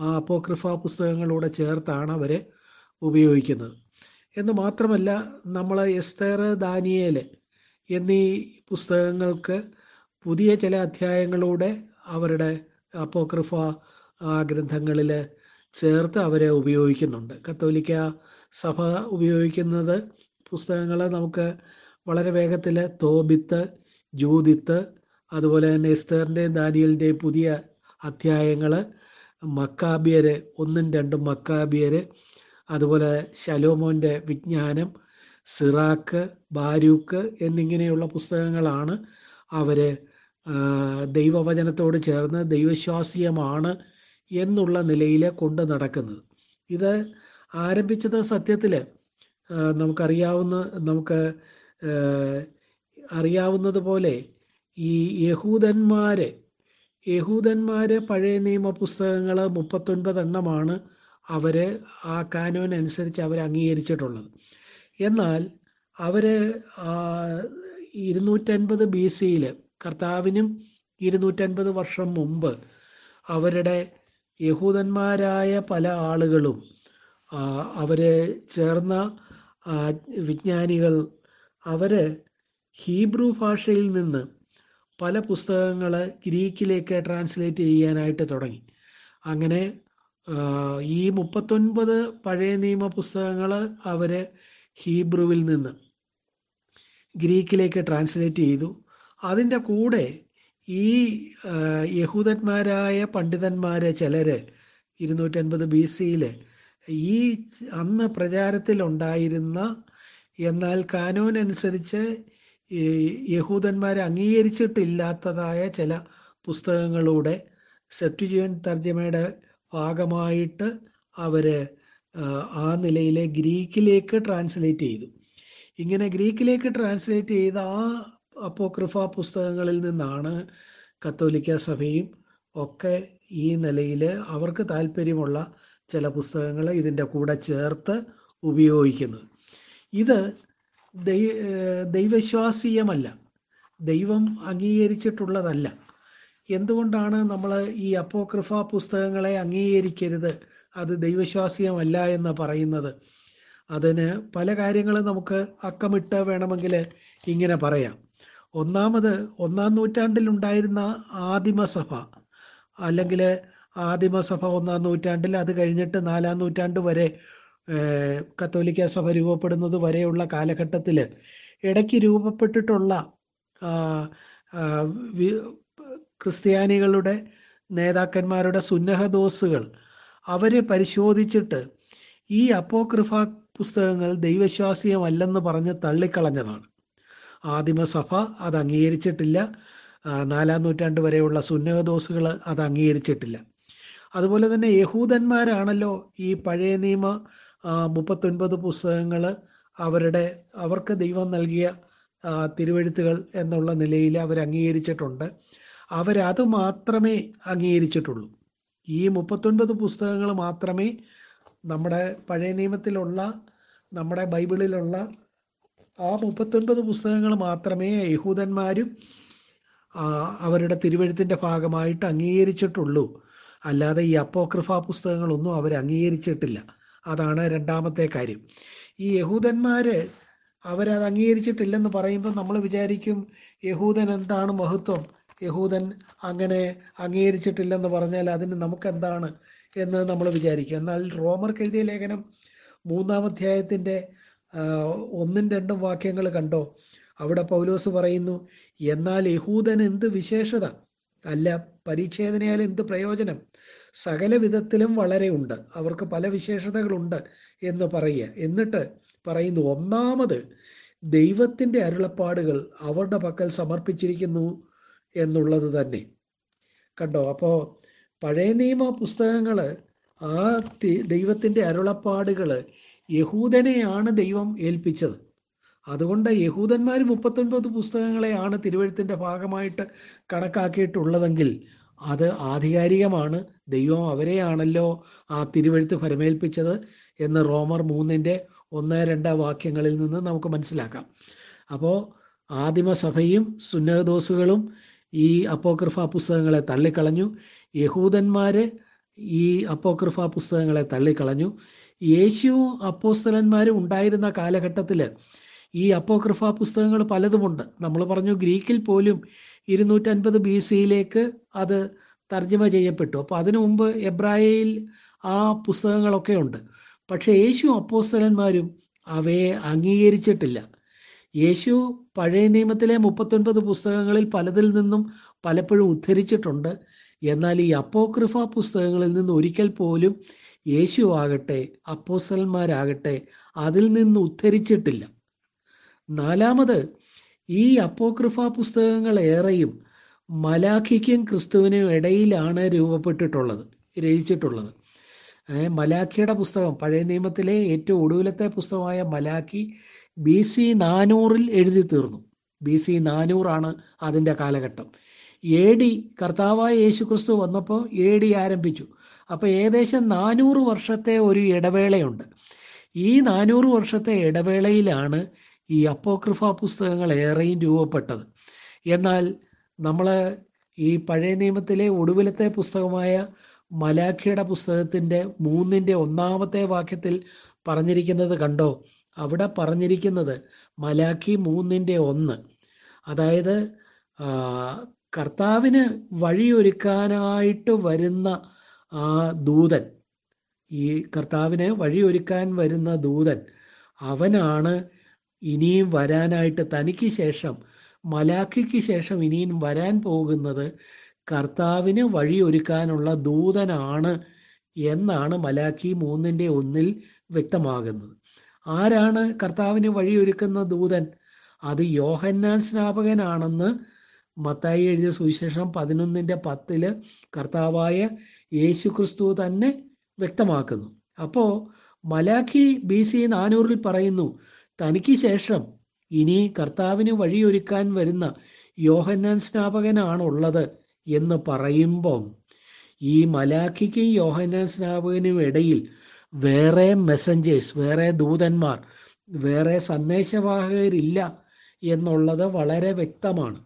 ആ അപ്പോക്രിഫ പുസ്തകങ്ങളൂടെ ചേർത്താണ് അവരെ ഉപയോഗിക്കുന്നത്. എന്ന് മാത്രമല്ല നമ്മൾ എസ്തേർ ദാനിയേൽ എന്നീ പുസ്തകങ്ങൾക്ക് പുതിയ ചില അധ്യായങ്ങളൂടെ അവരുടെ അപ്പോക്രിഫ ഗ്രന്ഥങ്ങളിൽ ചേർത്ത് അവരെ ഉപയോഗിക്കുന്നുണ്ട്. കത്തോലിക്ക സഭ ഉപയോഗിക്കുന്നത് പുസ്തകങ്ങൾ നമുക്ക് വളരെ വേഗത്തിൽ തോബിത്ത് ജൂതിത്ത് അതുപോലെ തന്നെ എസ്തറിന്റെയും ദാനിയലിന്റെയും പുതിയ അധ്യായങ്ങൾ മക്കാബിയർ ഒന്നും രണ്ടും മക്കാബിയർ അതുപോലെ ശലോമോന്റെ വിജ്ഞാനം സിറാക്ക് ബാരൂക്ക് എന്നിങ്ങനെയുള്ള പുസ്തകങ്ങളാണ് അവർ ദൈവവചനത്തോട് ചേർന്ന് ദൈവശ്വാസീയമാണ് എന്നുള്ള നിലയിൽ കൊണ്ട് നടക്കുന്നത്. ഇത് ആരംഭിച്ചത് സത്യത്തിൽ നമുക്കറിയാവുന്ന നമുക്ക് അറിയാവുന്നത് പോലെ ഈ യഹൂദന്മാർ യഹൂദന്മാർ പഴയ നിയമ പുസ്തകങ്ങൾ മുപ്പത്തൊൻപത് എണ്ണമാണ് അവർ ആ കാനോൻ അനുസരിച്ച് അവർ അംഗീകരിച്ചിട്ടുള്ളത്. എന്നാൽ അവർ ഇരുന്നൂറ്റൻപത് ബി സിയിൽ കർത്താവിനും ഇരുന്നൂറ്റൻപത് വർഷം മുമ്പ് അവരുടെ യഹൂദന്മാരായ പല ആളുകളും അവരെ ചേർന്ന വിജ്ഞാനികൾ അവർ ഹീബ്രു ഭാഷയിൽ നിന്ന് പല പുസ്തകങ്ങൾ ഗ്രീക്കിലേക്ക് ട്രാൻസ്ലേറ്റ് ചെയ്യാനായിട്ട് തുടങ്ങി. അങ്ങനെ ഈ മുപ്പത്തൊൻപത് പഴയ നിയമ പുസ്തകങ്ങൾ അവർ ഹീബ്രുവിൽ നിന്ന് ഗ്രീക്കിലേക്ക് ട്രാൻസ്ലേറ്റ് ചെയ്തു. അതിന്റെ കൂടെ ഈ യഹൂദന്മാരായ പണ്ഡിതന്മാരെ ഇരുന്നൂറ്റി ഇരുന്നൂറ്റൻപത് ബി സിയിൽ ഈ അന്ന് പ്രചാരത്തിലുണ്ടായിരുന്ന എന്നാൽ കാനോൻ അനുസരിച്ച് യഹൂദന്മാരെ അംഗീകരിച്ചിട്ടില്ലാത്തതായ ചില പുസ്തകങ്ങളുടെ സെപ്റ്റുജിയൻ തർജമയുടെ ഭാഗമായിട്ട് അവർ ആ നിലയിലെ ഗ്രീക്കിലേക്ക് ട്രാൻസ്ലേറ്റ് ചെയ്തു. ഇങ്ങനെ ഗ്രീക്കിലേക്ക് ട്രാൻസ്ലേറ്റ് ചെയ്ത ആ അപ്പോക്രിഫ പുസ്തകങ്ങളിൽ നിന്നാണ് കത്തോലിക്ക സഭയും ഒക്കെ ഈ നിലയിൽ അവർക്ക് താല്പര്യമുള്ള ചില പുസ്തകങ്ങൾ ഇതിന്റെ കൂടെ ചേർത്ത് ഉപയോഗിക്കുന്നത്. ഇത് ദൈ ദൈവശ്വാസീയമല്ല. ദൈവം അംഗീകരിച്ചിട്ടുള്ളതല്ല. എന്തുകൊണ്ടാണ് നമ്മൾ ഈ അപ്പോക്രിഫ പുസ്തകങ്ങളെ അംഗീകരിക്കരുത്? അത് ദൈവശ്വാസീയമല്ല എന്ന് പറയുന്നത്. അതിന് പല കാര്യങ്ങളും നമുക്ക് അക്കമിട്ട് വേണമെങ്കിൽ ഇങ്ങനെ പറയാം. ഒന്നാമത് ഒന്നാം നൂറ്റാണ്ടിലുണ്ടായിരുന്ന ആദിമസഭ അല്ലെങ്കിൽ ആദിമസഭ ഒന്നാം നൂറ്റാണ്ടിൽ അത് കഴിഞ്ഞിട്ട് നാലാം നൂറ്റാണ്ട് വരെ കത്തോലിക്ക സഭ രൂപപ്പെടുന്നത് വരെയുള്ള കാലഘട്ടത്തിൽ ഇടയ്ക്ക് രൂപപ്പെട്ടിട്ടുള്ള ക്രിസ്ത്യാനികളുടെ നേതാക്കന്മാരുടെ സുന്നഹദോസുകൾ അവരെ പരിശോധിച്ചിട്ട് ഈ അപ്പോക്രിഫ പുസ്തകങ്ങൾ ദൈവശ്വാസീയമല്ലെന്ന് പറഞ്ഞ് തള്ളിക്കളഞ്ഞതാണ്. ആദിമസഭ അത് അംഗീകരിച്ചിട്ടില്ല. നാലാം നൂറ്റാണ്ട് വരെയുള്ള സുന്നഹദോസുകൾ അത് അംഗീകരിച്ചിട്ടില്ല. അതുപോലെ തന്നെ യഹൂദന്മാരാണല്ലോ ഈ പഴയ നിയമ മുപ്പത്തൊൻപത് പുസ്തകങ്ങൾ അവരുടെ അവർക്ക് ദൈവം നൽകിയ തിരുവെഴുത്തുകൾ എന്നുള്ള നിലയിൽ അവർ അംഗീകരിച്ചിട്ടുണ്ട്. അവരത് മാത്രമേ അംഗീകരിച്ചിട്ടുള്ളൂ. ഈ മുപ്പത്തൊൻപത് പുസ്തകങ്ങൾ മാത്രമേ നമ്മുടെ പഴയ നിയമത്തിലുള്ള നമ്മുടെ ബൈബിളിലുള്ള ആ മുപ്പത്തൊൻപത് പുസ്തകങ്ങൾ മാത്രമേ യഹൂദന്മാരും അവരുടെ തിരുവഴുത്തിന്റെ ഭാഗമായിട്ട് അംഗീകരിച്ചിട്ടുള്ളൂ. അല്ലാതെ ഈ അപ്പോക്രിഫ പുസ്തകങ്ങളൊന്നും അവർ അംഗീകരിച്ചിട്ടില്ല. അതാണ് രണ്ടാമത്തെ കാര്യം. ഈ യഹൂദന്മാർ അവരത് അംഗീകരിച്ചിട്ടില്ലെന്ന് പറയുമ്പോൾ നമ്മൾ വിചാരിക്കും യഹൂദൻ എന്താണ് മഹത്വം? യഹൂദൻ അങ്ങനെ അംഗീകരിച്ചിട്ടില്ലെന്ന് പറഞ്ഞാൽ അതിന് നമുക്കെന്താണ് എന്ന് നമ്മൾ വിചാരിക്കും. എന്നാൽ റോമർക്ക് എഴുതിയ ലേഖനം മൂന്നാം അധ്യായത്തിന്റെ ഒന്നും രണ്ടും വാക്യങ്ങൾ കണ്ടോ? അവിടെ പൗലോസ് പറയുന്നു എന്നാൽ യഹൂദൻ എന്ത് വിശേഷത? അല്ല പരിച്ഛേദനയാൽ എന്ത് പ്രയോജനം? സകല വിധത്തിലും വളരെ ഉണ്ട്. അവർക്ക് പല വിശേഷതകളുണ്ട് എന്ന് പറയുക. എന്നിട്ട് പറയുന്നു ഒന്നാമത് ദൈവത്തിന്റെ അരുളപ്പാടുകൾ അവരുടെ പക്കൽ സമർപ്പിച്ചിരിക്കുന്നു എന്നുള്ളത് തന്നെ. കണ്ടോ? അപ്പോൾ പഴയ നിയമ പുസ്തകങ്ങൾ ആ ദൈവത്തിന്റെ അരുളപ്പാടുകൾ യഹൂദനെയാണ് ദൈവം ഏൽപ്പിച്ചത്. അതുകൊണ്ട് യഹൂദന്മാർ മുപ്പത്തൊൻപത് പുസ്തകങ്ങളെയാണ് തിരുവഴുത്തിന്റെ ഭാഗമായിട്ട് കണക്കാക്കിയിട്ടുള്ളതെങ്കിൽ അത് ആധികാരികമാണ്. ദൈവം അവരെയാണല്ലോ ആ തിരുവഴുത്ത് ഫരമേൽപ്പിച്ചത് എന്ന് റോമർ മൂന്നിന്റെ ഒന്ന് രണ്ട് വാക്യങ്ങളിൽ നിന്ന് നമുക്ക് മനസ്സിലാക്കാം. അപ്പോൾ ആദിമസഭയും സുന്നഹദോസുകളും ഈ അപ്പോക്രിഫ പുസ്തകങ്ങളെ തള്ളിക്കളഞ്ഞു. യഹൂദന്മാർ ഈ അപ്പോക്രിഫ പുസ്തകങ്ങളെ തള്ളിക്കളഞ്ഞു. യേശുവും അപ്പോസ്തലന്മാരും ഉണ്ടായിരുന്ന കാലഘട്ടത്തിൽ ഈ അപ്പോക്രിഫ പുസ്തകങ്ങൾ പലതുമുണ്ട്. നമ്മൾ പറഞ്ഞു ഗ്രീക്കിൽ പോലും ഇരുന്നൂറ്റൻപത് ബി സിയിലേക്ക് അത് തർജമ ചെയ്യപ്പെട്ടു. അപ്പോൾ അതിനു മുമ്പ് എബ്രായയിൽ ആ പുസ്തകങ്ങളൊക്കെ ഉണ്ട്. പക്ഷേ യേശു അപ്പോസ്തലന്മാരും അവയെ അംഗീകരിച്ചിട്ടില്ല. യേശു പഴയ നിയമത്തിലെ മുപ്പത്തൊൻപത് പുസ്തകങ്ങളിൽ പലതിൽ നിന്നും പലപ്പോഴും ഉദ്ധരിച്ചിട്ടുണ്ട്. എന്നാൽ ഈ അപ്പോക്രിഫ പുസ്തകങ്ങളിൽ നിന്ന് ഒരിക്കൽ പോലും യേശു ആകട്ടെ അപ്പോസ്തലന്മാരാകട്ടെ അതിൽ നിന്ന് ഉദ്ധരിച്ചിട്ടില്ല. നാലാമത് ഈ അപ്പോക്രിഫ പുസ്തകങ്ങൾ ഏറെയും മലാഖിക്കും ക്രിസ്തുവിനും ഇടയിലാണ് രൂപപ്പെട്ടിട്ടുള്ളത് രചിച്ചിട്ടുള്ളത്. മലാഖിയുടെ പുസ്തകം പഴയ നിയമത്തിലെ ഏറ്റവും ഒടുവിലത്തെ പുസ്തകമായ മലാഖി ബി സി നാനൂറിൽ എഴുതി തീർന്നു. ബി സി നാനൂറാണ് അതിന്റെ കാലഘട്ടം. എ ഡി കർത്താവായ യേശു ക്രിസ്തു വന്നപ്പോൾ എ ഡി ആരംഭിച്ചു. അപ്പോൾ ഏകദേശം നാനൂറ് വർഷത്തെ ഒരു ഇടവേളയുണ്ട്. ഈ നാനൂറ് വർഷത്തെ ഇടവേളയിലാണ് ഈ അപ്പോക്രിഫ പുസ്തകങ്ങൾ ഏറെയും രൂപപ്പെട്ടത്. എന്നാൽ നമ്മൾ ഈ പഴയ നിയമത്തിലെ ഒടുവിലത്തെ പുസ്തകമായ മലാഖിയുടെ പുസ്തകത്തിന്റെ മൂന്നിന്റെ ഒന്നാമത്തെ വാക്യത്തിൽ പറഞ്ഞിരിക്കുന്നത് കണ്ടോ? അവിടെ പറഞ്ഞിരിക്കുന്നത് മലാഖി മൂന്നിന്റെ ഒന്ന്. അതായത് കർത്താവിന് വഴിയൊരുക്കാനായിട്ട് വരുന്ന ആ ദൂതൻ ഈ കർത്താവിനെ വഴിയൊരുക്കാൻ വരുന്ന ദൂതൻ അവനാണ് ഇനിയും വരാനായിട്ട് തനിക്ക് ശേഷം മലാഖിക്ക് ശേഷം ഇനിയും വരാൻ പോകുന്നത് കർത്താവിന് വഴിയൊരുക്കാനുള്ള ദൂതനാണ് എന്നാണ് മലാഖി മൂന്നിന്റെ ഒന്നിൽ വ്യക്തമാകുന്നത്. ആരാണ് കർത്താവിന് വഴിയൊരുക്കുന്ന ദൂതൻ? അത് യോഹന്നാൻ സ്നാപകനാണെന്ന് മത്തായി എഴുതിയ സുവിശേഷം പതിനൊന്നിന്റെ പത്തിൽ കർത്താവായ യേശു ക്രിസ്തു തന്നെ വ്യക്തമാക്കുന്നു. അപ്പോൾ മലാഖി ബി സി നാനൂറിൽ പറയുന്നു തനിക്ക് ശേഷം ഇനി കർത്താവിന് വഴിയൊരുക്കാൻ വരുന്ന യോഹന്നാൻ സ്നാപകനാണുള്ളത് എന്ന് പറയുമ്പം ഈ മലാഖിക്കും യോഹന്നാൻ സ്നാപകനും ഇടയിൽ വേറെ മെസ്സഞ്ചേഴ്സ് വേറെ ദൂതന്മാർ വേറെ സന്ദേശവാഹകരില്ല എന്നുള്ളത് വളരെ വ്യക്തമാണ്.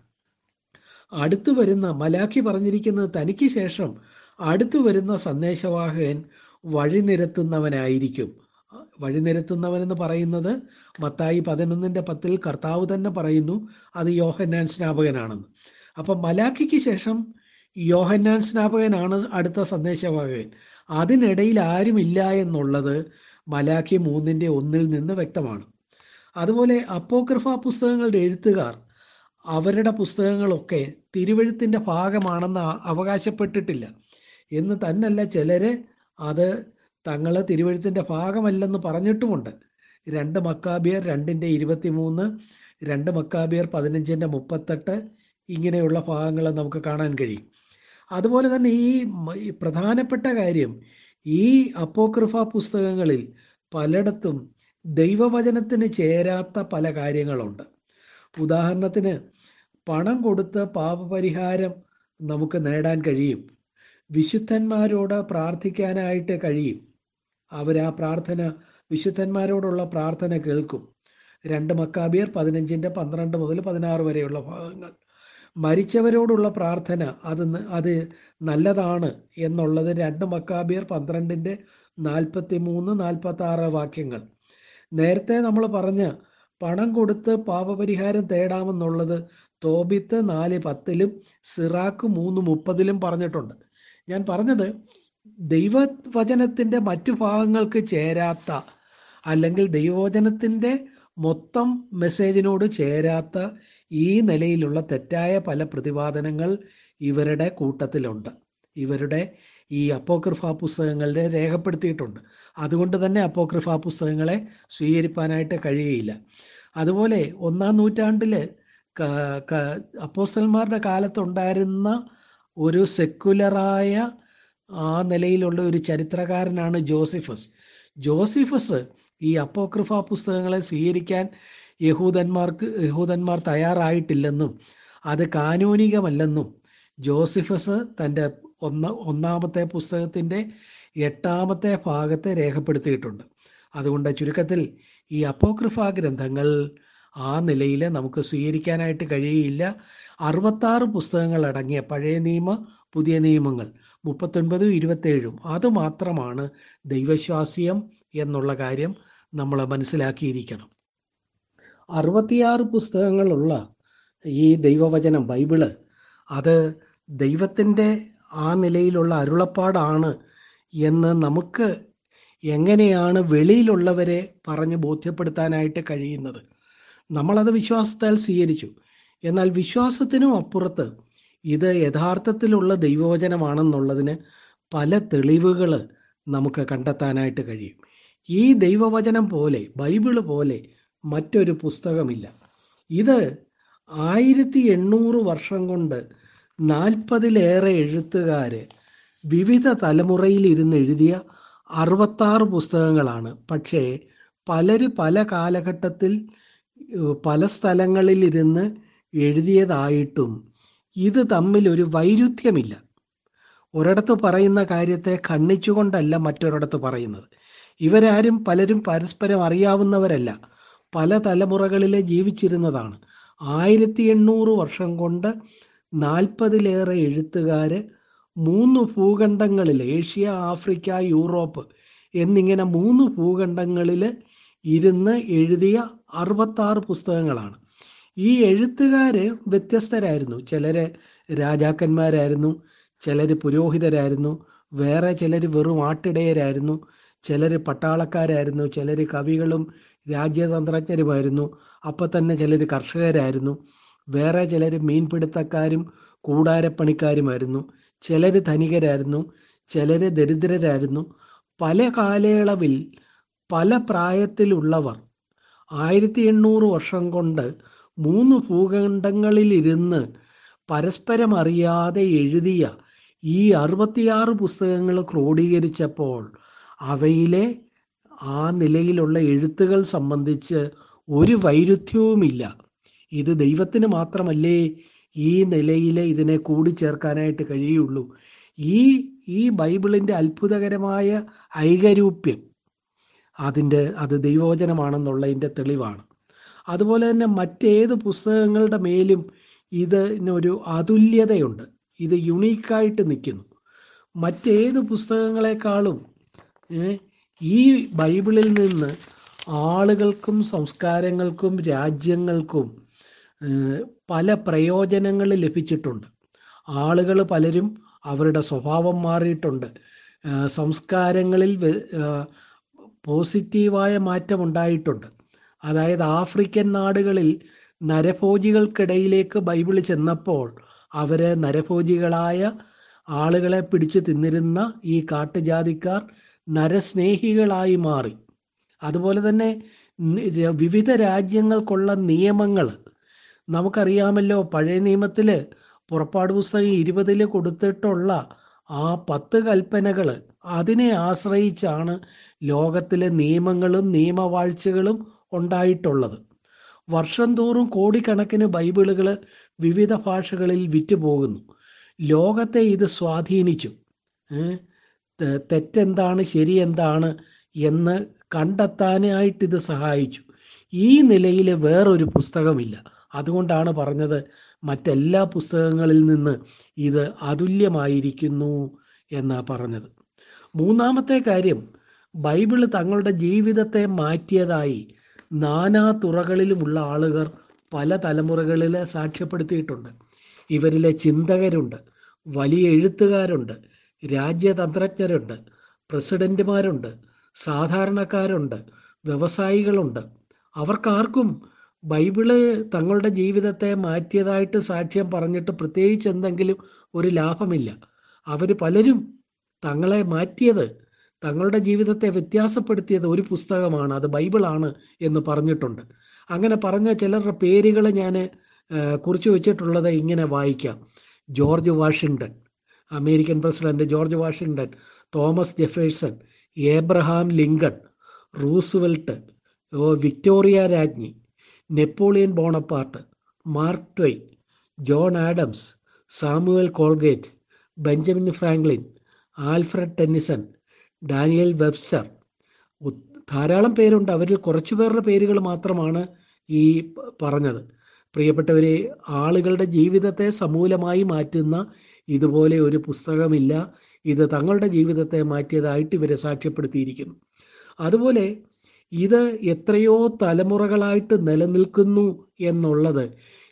അടുത്തു വരുന്ന മലാഖി പറഞ്ഞിരിക്കുന്നത് തനിക്ക് ശേഷം അടുത്തു വരുന്ന സന്ദേശവാഹകൻ വഴിനിരത്തുന്നവനായിരിക്കും. വഴിനിരത്തുന്നവനെന്ന് പറയുന്നത് മത്തായി പതിനൊന്നിന്റെ പത്തിൽ കർത്താവ് തന്നെ പറയുന്നു അത് യോഹന്നാൻ സ്നാപകനാണെന്ന്. അപ്പം മലാഖിക്ക് ശേഷം യോഹന്നാൻ സ്നാപകനാണ് അടുത്ത സന്ദേശവാഹകൻ. അതിനിടയിൽ ആരുമില്ല എന്നുള്ളത് മലാഖി മൂന്നിന്റെ ഒന്നിൽ നിന്ന് വ്യക്തമാണ്. അതുപോലെ അപ്പോക്രിഫ പുസ്തകങ്ങളുടെ എഴുത്തുകാർ അവരുടെ പുസ്തകങ്ങളൊക്കെ തിരുവഴുത്തിന്റെ ഭാഗമാണെന്ന് അവകാശപ്പെട്ടിട്ടില്ല. എന്ന് തന്നല്ല ചിലര് അത് തങ്ങൾ തിരുവഴുത്തിന്റെ ഭാഗമല്ലെന്ന് പറഞ്ഞിട്ടുമുണ്ട്. രണ്ട് മക്കാബിയർ രണ്ടിന്റെ ഇരുപത്തി മൂന്ന് രണ്ട് മക്കാബിയർ പതിനഞ്ചിന്റെ മുപ്പത്തെട്ട് ഇങ്ങനെയുള്ള ഭാഗങ്ങൾ നമുക്ക് കാണാൻ കഴിയും. അതുപോലെ തന്നെ ഈ പ്രധാനപ്പെട്ട കാര്യം ഈ അപ്പോക്രിഫ പുസ്തകങ്ങളിൽ പലയിടത്തും ദൈവവചനത്തിന് ചേരാത്ത പല കാര്യങ്ങളുണ്ട്. ഉദാഹരണത്തിന് പണം കൊടുത്ത് പാപപരിഹാരം നമുക്ക് നേടാൻ കഴിയും. വിശുദ്ധന്മാരോട് പ്രാർത്ഥിക്കാനായിട്ട് കഴിയും. അവർ ആ പ്രാർത്ഥന വിശുദ്ധന്മാരോടുള്ള പ്രാർത്ഥന കേൾക്കും. രണ്ട് മക്കാബിയർ പതിനഞ്ചിന്റെ പന്ത്രണ്ട് മുതൽ പതിനാറ് വരെയുള്ള ഭാഗങ്ങൾ. മരിച്ചവരോടുള്ള പ്രാർത്ഥന അത് അത് നല്ലതാണ് എന്നുള്ളത് രണ്ട് മക്കാബിയർ പന്ത്രണ്ടിന്റെ നാൽപ്പത്തി മൂന്ന് നാൽപ്പത്തി ആറ് വാക്യങ്ങൾ. നേരത്തെ നമ്മൾ പറഞ്ഞ പണം കൊടുത്ത് പാപപരിഹാരം തേടാമെന്നുള്ളത് തോബിത്ത് നാല് പത്തിലും സിറാക്ക് മൂന്ന് മുപ്പതിലും പറഞ്ഞിട്ടുണ്ട്. ഞാൻ പറഞ്ഞത് ദൈവവചനത്തിന്റെ മറ്റു ഭാഗങ്ങൾക്ക് ചേരാത്ത അല്ലെങ്കിൽ ദൈവവചനത്തിന്റെ മൊത്തം മെസ്സേജിനോട് ചേരാത്ത ഈ നിലയിലുള്ള തെറ്റായ പല പ്രതിപാദനങ്ങൾ ഇവരുടെ കൂട്ടത്തിലുണ്ട്. ഇവരുടെ ഈ അപ്പോക്രിഫ പുസ്തകങ്ങളുടെ രേഖപ്പെടുത്തിയിട്ടുണ്ട്. അതുകൊണ്ട് തന്നെ അപ്പോക്രിഫ പുസ്തകങ്ങളെ സ്വീകരിപ്പാനായിട്ട് കഴിയുകയില്ല. അതുപോലെ ഒന്നാം നൂറ്റാണ്ടിൽ അപ്പോസ്റ്റൽമാരുടെ കാലത്തുണ്ടായിരുന്ന ഒരു സെക്കുലറായ ആ നിലയിലുള്ള ഒരു ചരിത്രകാരനാണ് ജോസിഫസ്. ജോസിഫസ് ഈ അപ്പോക്രിഫ പുസ്തകങ്ങളെ സ്വീകരിക്കാൻ യഹൂദന്മാർക്ക് യഹൂദന്മാർ തയ്യാറായിട്ടില്ലെന്നും അത് കാനൂനികമല്ലെന്നും ജോസിഫസ് തന്റെ ഒന്ന ഒന്നാമത്തെ പുസ്തകത്തിന്റെ എട്ടാമത്തെ ഭാഗത്തെ രേഖപ്പെടുത്തിയിട്ടുണ്ട്. അതുകൊണ്ട് ചുരുക്കത്തിൽ ഈ അപ്പോക്രിഫ ഗ്രന്ഥങ്ങൾ ആ നിലയിൽ നമുക്ക് സ്വീകരിക്കാനായിട്ട് കഴിയുകയില്ല അറുപത്താറ് പുസ്തകങ്ങൾ അടങ്ങിയ പഴയ നിയമ പുതിയ നിയമങ്ങൾ മുപ്പത്തൊൻപതും ഇരുപത്തേഴും അതുമാത്രമാണ് ദൈവശ്വാസ്യം എന്നുള്ള കാര്യം നമ്മൾ മനസ്സിലാക്കിയിരിക്കണം. അറുപത്തിയാറ് പുസ്തകങ്ങളുള്ള ഈ ദൈവവചനം ബൈബിൾ അത് ദൈവത്തിന്റെ ആ നിലയിലുള്ള അരുളപ്പാടാണ് എന്ന് നമുക്ക് എങ്ങനെയാണ് വെളിയിലുള്ളവരെ പറഞ്ഞ് ബോധ്യപ്പെടുത്താനായിട്ട് കഴിയുന്നത്? നമ്മളത് വിശ്വാസത്താൽ സ്വീകരിച്ചു. എന്നാൽ വിശ്വാസത്തിനും അപ്പുറത്ത് ഇത് യഥാർത്ഥത്തിലുള്ള ദൈവവചനമാണെന്നുള്ളതിന് പല തെളിവുകൾ നമുക്ക് കണ്ടെത്താനായിട്ട് കഴിയും. ഈ ദൈവവചനം പോലെ ബൈബിൾ പോലെ മറ്റൊരു പുസ്തകമില്ല. ഇത് ആയിരത്തി എണ്ണൂറ് വർഷം കൊണ്ട് നാൽപ്പതിലേറെ എഴുത്തുകാർ വിവിധ തലമുറയിൽ ഇരുന്ന് എഴുതിയ അറുപത്താറ് പുസ്തകങ്ങളാണ്. പക്ഷേ പലര് പല കാലഘട്ടത്തിൽ പല സ്ഥലങ്ങളിൽ ഇരുന്ന് എഴുതിയതായിട്ടും ഇത് തമ്മിൽ ഒരു വൈരുദ്ധ്യമില്ല. ഒരിടത്ത് പറയുന്ന കാര്യത്തെ ഖണ്ഡിച്ചുകൊണ്ടല്ല മറ്റൊരിടത്ത് പറയുന്നത്. ഇവരാരും പലരും പരസ്പരം അറിയാവുന്നവരല്ല. പല തലമുറകളിലെ ജീവിച്ചിരുന്നതാണ്. ആയിരത്തി എണ്ണൂറ് വർഷം കൊണ്ട് നാൽപ്പതിലേറെ എഴുത്തുകാർ മൂന്ന് ഭൂഖണ്ഡങ്ങളിൽ ഏഷ്യ ആഫ്രിക്ക യൂറോപ്പ് എന്നിങ്ങനെ മൂന്ന് ഭൂഖണ്ഡങ്ങളിൽ ഇരുന്ന് എഴുതിയ അറുപത്താറ് പുസ്തകങ്ങളാണ്. ഈ എഴുത്തുകാർ വ്യത്യസ്തരായിരുന്നു. ചിലര് രാജാക്കന്മാരായിരുന്നു ചിലർ പുരോഹിതരായിരുന്നു വേറെ ചിലർ വെറും ആട്ടിടയരായിരുന്നു ചിലർ പട്ടാളക്കാരായിരുന്നു ചിലർ കവികളും രാജ്യതന്ത്രജ്ഞരുമായിരുന്നു അപ്പം തന്നെ ചിലർ കർഷകരായിരുന്നു വേറെ ചിലർ മീൻപിടുത്തക്കാരും കൂടാരപ്പണിക്കാരുമായിരുന്നു ചിലർ ധനികരായിരുന്നു ചിലർ ദരിദ്രരായിരുന്നു. പല കാലയളവിൽ പല പ്രായത്തിലുള്ളവർ ആയിരത്തി എണ്ണൂറ് വർഷം കൊണ്ട് മൂന്ന് ഭൂഖണ്ഡങ്ങളിലിരുന്ന് പരസ്പരം അറിയാതെ എഴുതിയ ഈ അറുപത്തിയാറ് പുസ്തകങ്ങൾ ക്രോഡീകരിച്ചപ്പോൾ അവയിലെ ആ നിലയിലുള്ള എഴുത്തുകൾ സംബന്ധിച്ച് ഒരു വൈരുദ്ധ്യവുമില്ല. ഇത് ദൈവത്തിന് മാത്രമല്ലേ ഈ നിലയിൽ ഇതിനെ കൂടി ചേർക്കാനായിട്ട് കഴിയുള്ളൂ? ഈ ഈ ബൈബിളിന്റെ അത്ഭുതകരമായ ഐകരൂപ്യം അതിന്റെ അത് ദൈവവചനമാണെന്നുള്ളതിന്റെ തെളിവാണ്. അതുപോലെ തന്നെ മറ്റേത് പുസ്തകങ്ങളുടെ മേലും ഇതിനൊരു അതുല്യതയുണ്ട്. ഇത് യുണീക്കായിട്ട് നിൽക്കുന്നു. മറ്റേത് പുസ്തകങ്ങളെക്കാളും ഈ ബൈബിളിൽ നിന്ന് ആളുകൾക്കും സംസ്കാരങ്ങൾക്കും രാജ്യങ്ങൾക്കും പല പ്രയോജനങ്ങൾ ലഭിച്ചിട്ടുണ്ട്. ആളുകൾ പലരും അവരുടെ സ്വഭാവം മാറിയിട്ടുണ്ട്. സംസ്കാരങ്ങളിൽ പോസിറ്റീവായ മാറ്റമുണ്ടായിട്ടുണ്ട്. അതായത് ആഫ്രിക്കൻ നാടുകളിൽ നരഭോജികൾക്കിടയിലേക്ക് ബൈബിൾ ചെന്നപ്പോൾ അവരെ നരഭോജികളായ ആളുകളെ പിടിച്ചു തിന്നിരുന്ന ഈ കാട്ടുജാതിക്കാർ നരസ്നേഹികളായി മാറി. അതുപോലെ തന്നെ വിവിധ രാജ്യങ്ങൾക്കുള്ള നിയമങ്ങൾ നമുക്കറിയാമല്ലോ പഴയ നിയമത്തിൽ പുറപ്പാട് പുസ്തകം ഇരുപതിൽ കൊടുത്തിട്ടുള്ള ആ പത്ത് കൽപ്പനകൾ അതിനെ ആശ്രയിച്ചാണ് ലോകത്തിലെ നിയമങ്ങളും നിയമവാഴ്ചകളും ഉണ്ടായിട്ടുള്ളത്. വർഷം തോറും കോടിക്കണക്കിന് ബൈബിളുകൾ വിവിധ ഭാഷകളിൽ വിറ്റുപോകുന്നു. ലോകത്തെ ഇത് സ്വാധീനിച്ചു. തെറ്റെന്താണ് ശരി എന്താണ് എന്ന് കണ്ടെത്താനായിട്ട് ഇത് സഹായിച്ചു. ഈ നിലയിൽ വേറൊരു പുസ്തകമില്ല. അതുകൊണ്ടാണ് പറഞ്ഞത് മറ്റെല്ലാ പുസ്തകങ്ങളിൽ നിന്ന് ഇത് അതുല്യമായിരിക്കുന്നു എന്നാണ് പറഞ്ഞത്. മൂന്നാമത്തെ കാര്യം ബൈബിൾ തങ്ങളുടെ ജീവിതത്തെ മാറ്റിയതായി നാനാ തുറകളിലുമുള്ള ആളുകൾ പല തലമുറകളിൽ സാക്ഷ്യപ്പെടുത്തിയിട്ടുണ്ട്. ഇവരിലെ ചിന്തകരുണ്ട് വലിയ എഴുത്തുകാരുണ്ട് രാജ്യതന്ത്രജ്ഞരുണ്ട് പ്രസിഡന്റുമാരുണ്ട് സാധാരണക്കാരുണ്ട് വ്യവസായികളുണ്ട്. അവർക്കാർക്കും ബൈബിൾ തങ്ങളുടെ ജീവിതത്തെ മാറ്റിയതായിട്ട് സാക്ഷ്യം പറഞ്ഞിട്ട് പ്രത്യേകിച്ച് എന്തെങ്കിലും ഒരു ലാഭമില്ല. അവർ പലരും തങ്ങളെ മാറ്റിയത് തങ്ങളുടെ ജീവിതത്തെ വ്യത്യാസപ്പെടുത്തിയത് ഒരു പുസ്തകമാണ് അത് ബൈബിളാണ് എന്ന് പറഞ്ഞിട്ടുണ്ട്. അങ്ങനെ പറഞ്ഞ ചിലരുടെ പേരുകൾ ഞാൻ കുറിച്ച് വെച്ചിട്ടുള്ളത് ഇങ്ങനെ വായിക്കാം. George Washington American president George Washington Thomas Jefferson Abraham Lincoln Roosevelt Victoria രാജ്ഞി Napoleon Bonaparte Mark Twain John Adams Samuel Colgate Benjamin Franklin Alfred Tennyson Daniel Webster ധാരാളം പേരുണ്ട്. അവരിൽ കുറച്ചു പേരുടെ പേരുകൾ മാത്രമാണ് ഈ പറഞ്ഞത്. പ്രിയപ്പെട്ടവരെ ആളുകളുടെ ജീവിതത്തെ സമൂലമായി മാറ്റുന്ന ഇതുപോലെ ഒരു പുസ്തകമില്ല. ഇത് തങ്ങളുടെ ജീവിതത്തെ മാറ്റിയതായിട്ട് ഇവരെ സാക്ഷ്യപ്പെടുത്തിയിരിക്കുന്നു. അതുപോലെ ഇത് എത്രയോ തലമുറകളായിട്ട് നിലനിൽക്കുന്നു എന്നുള്ളത്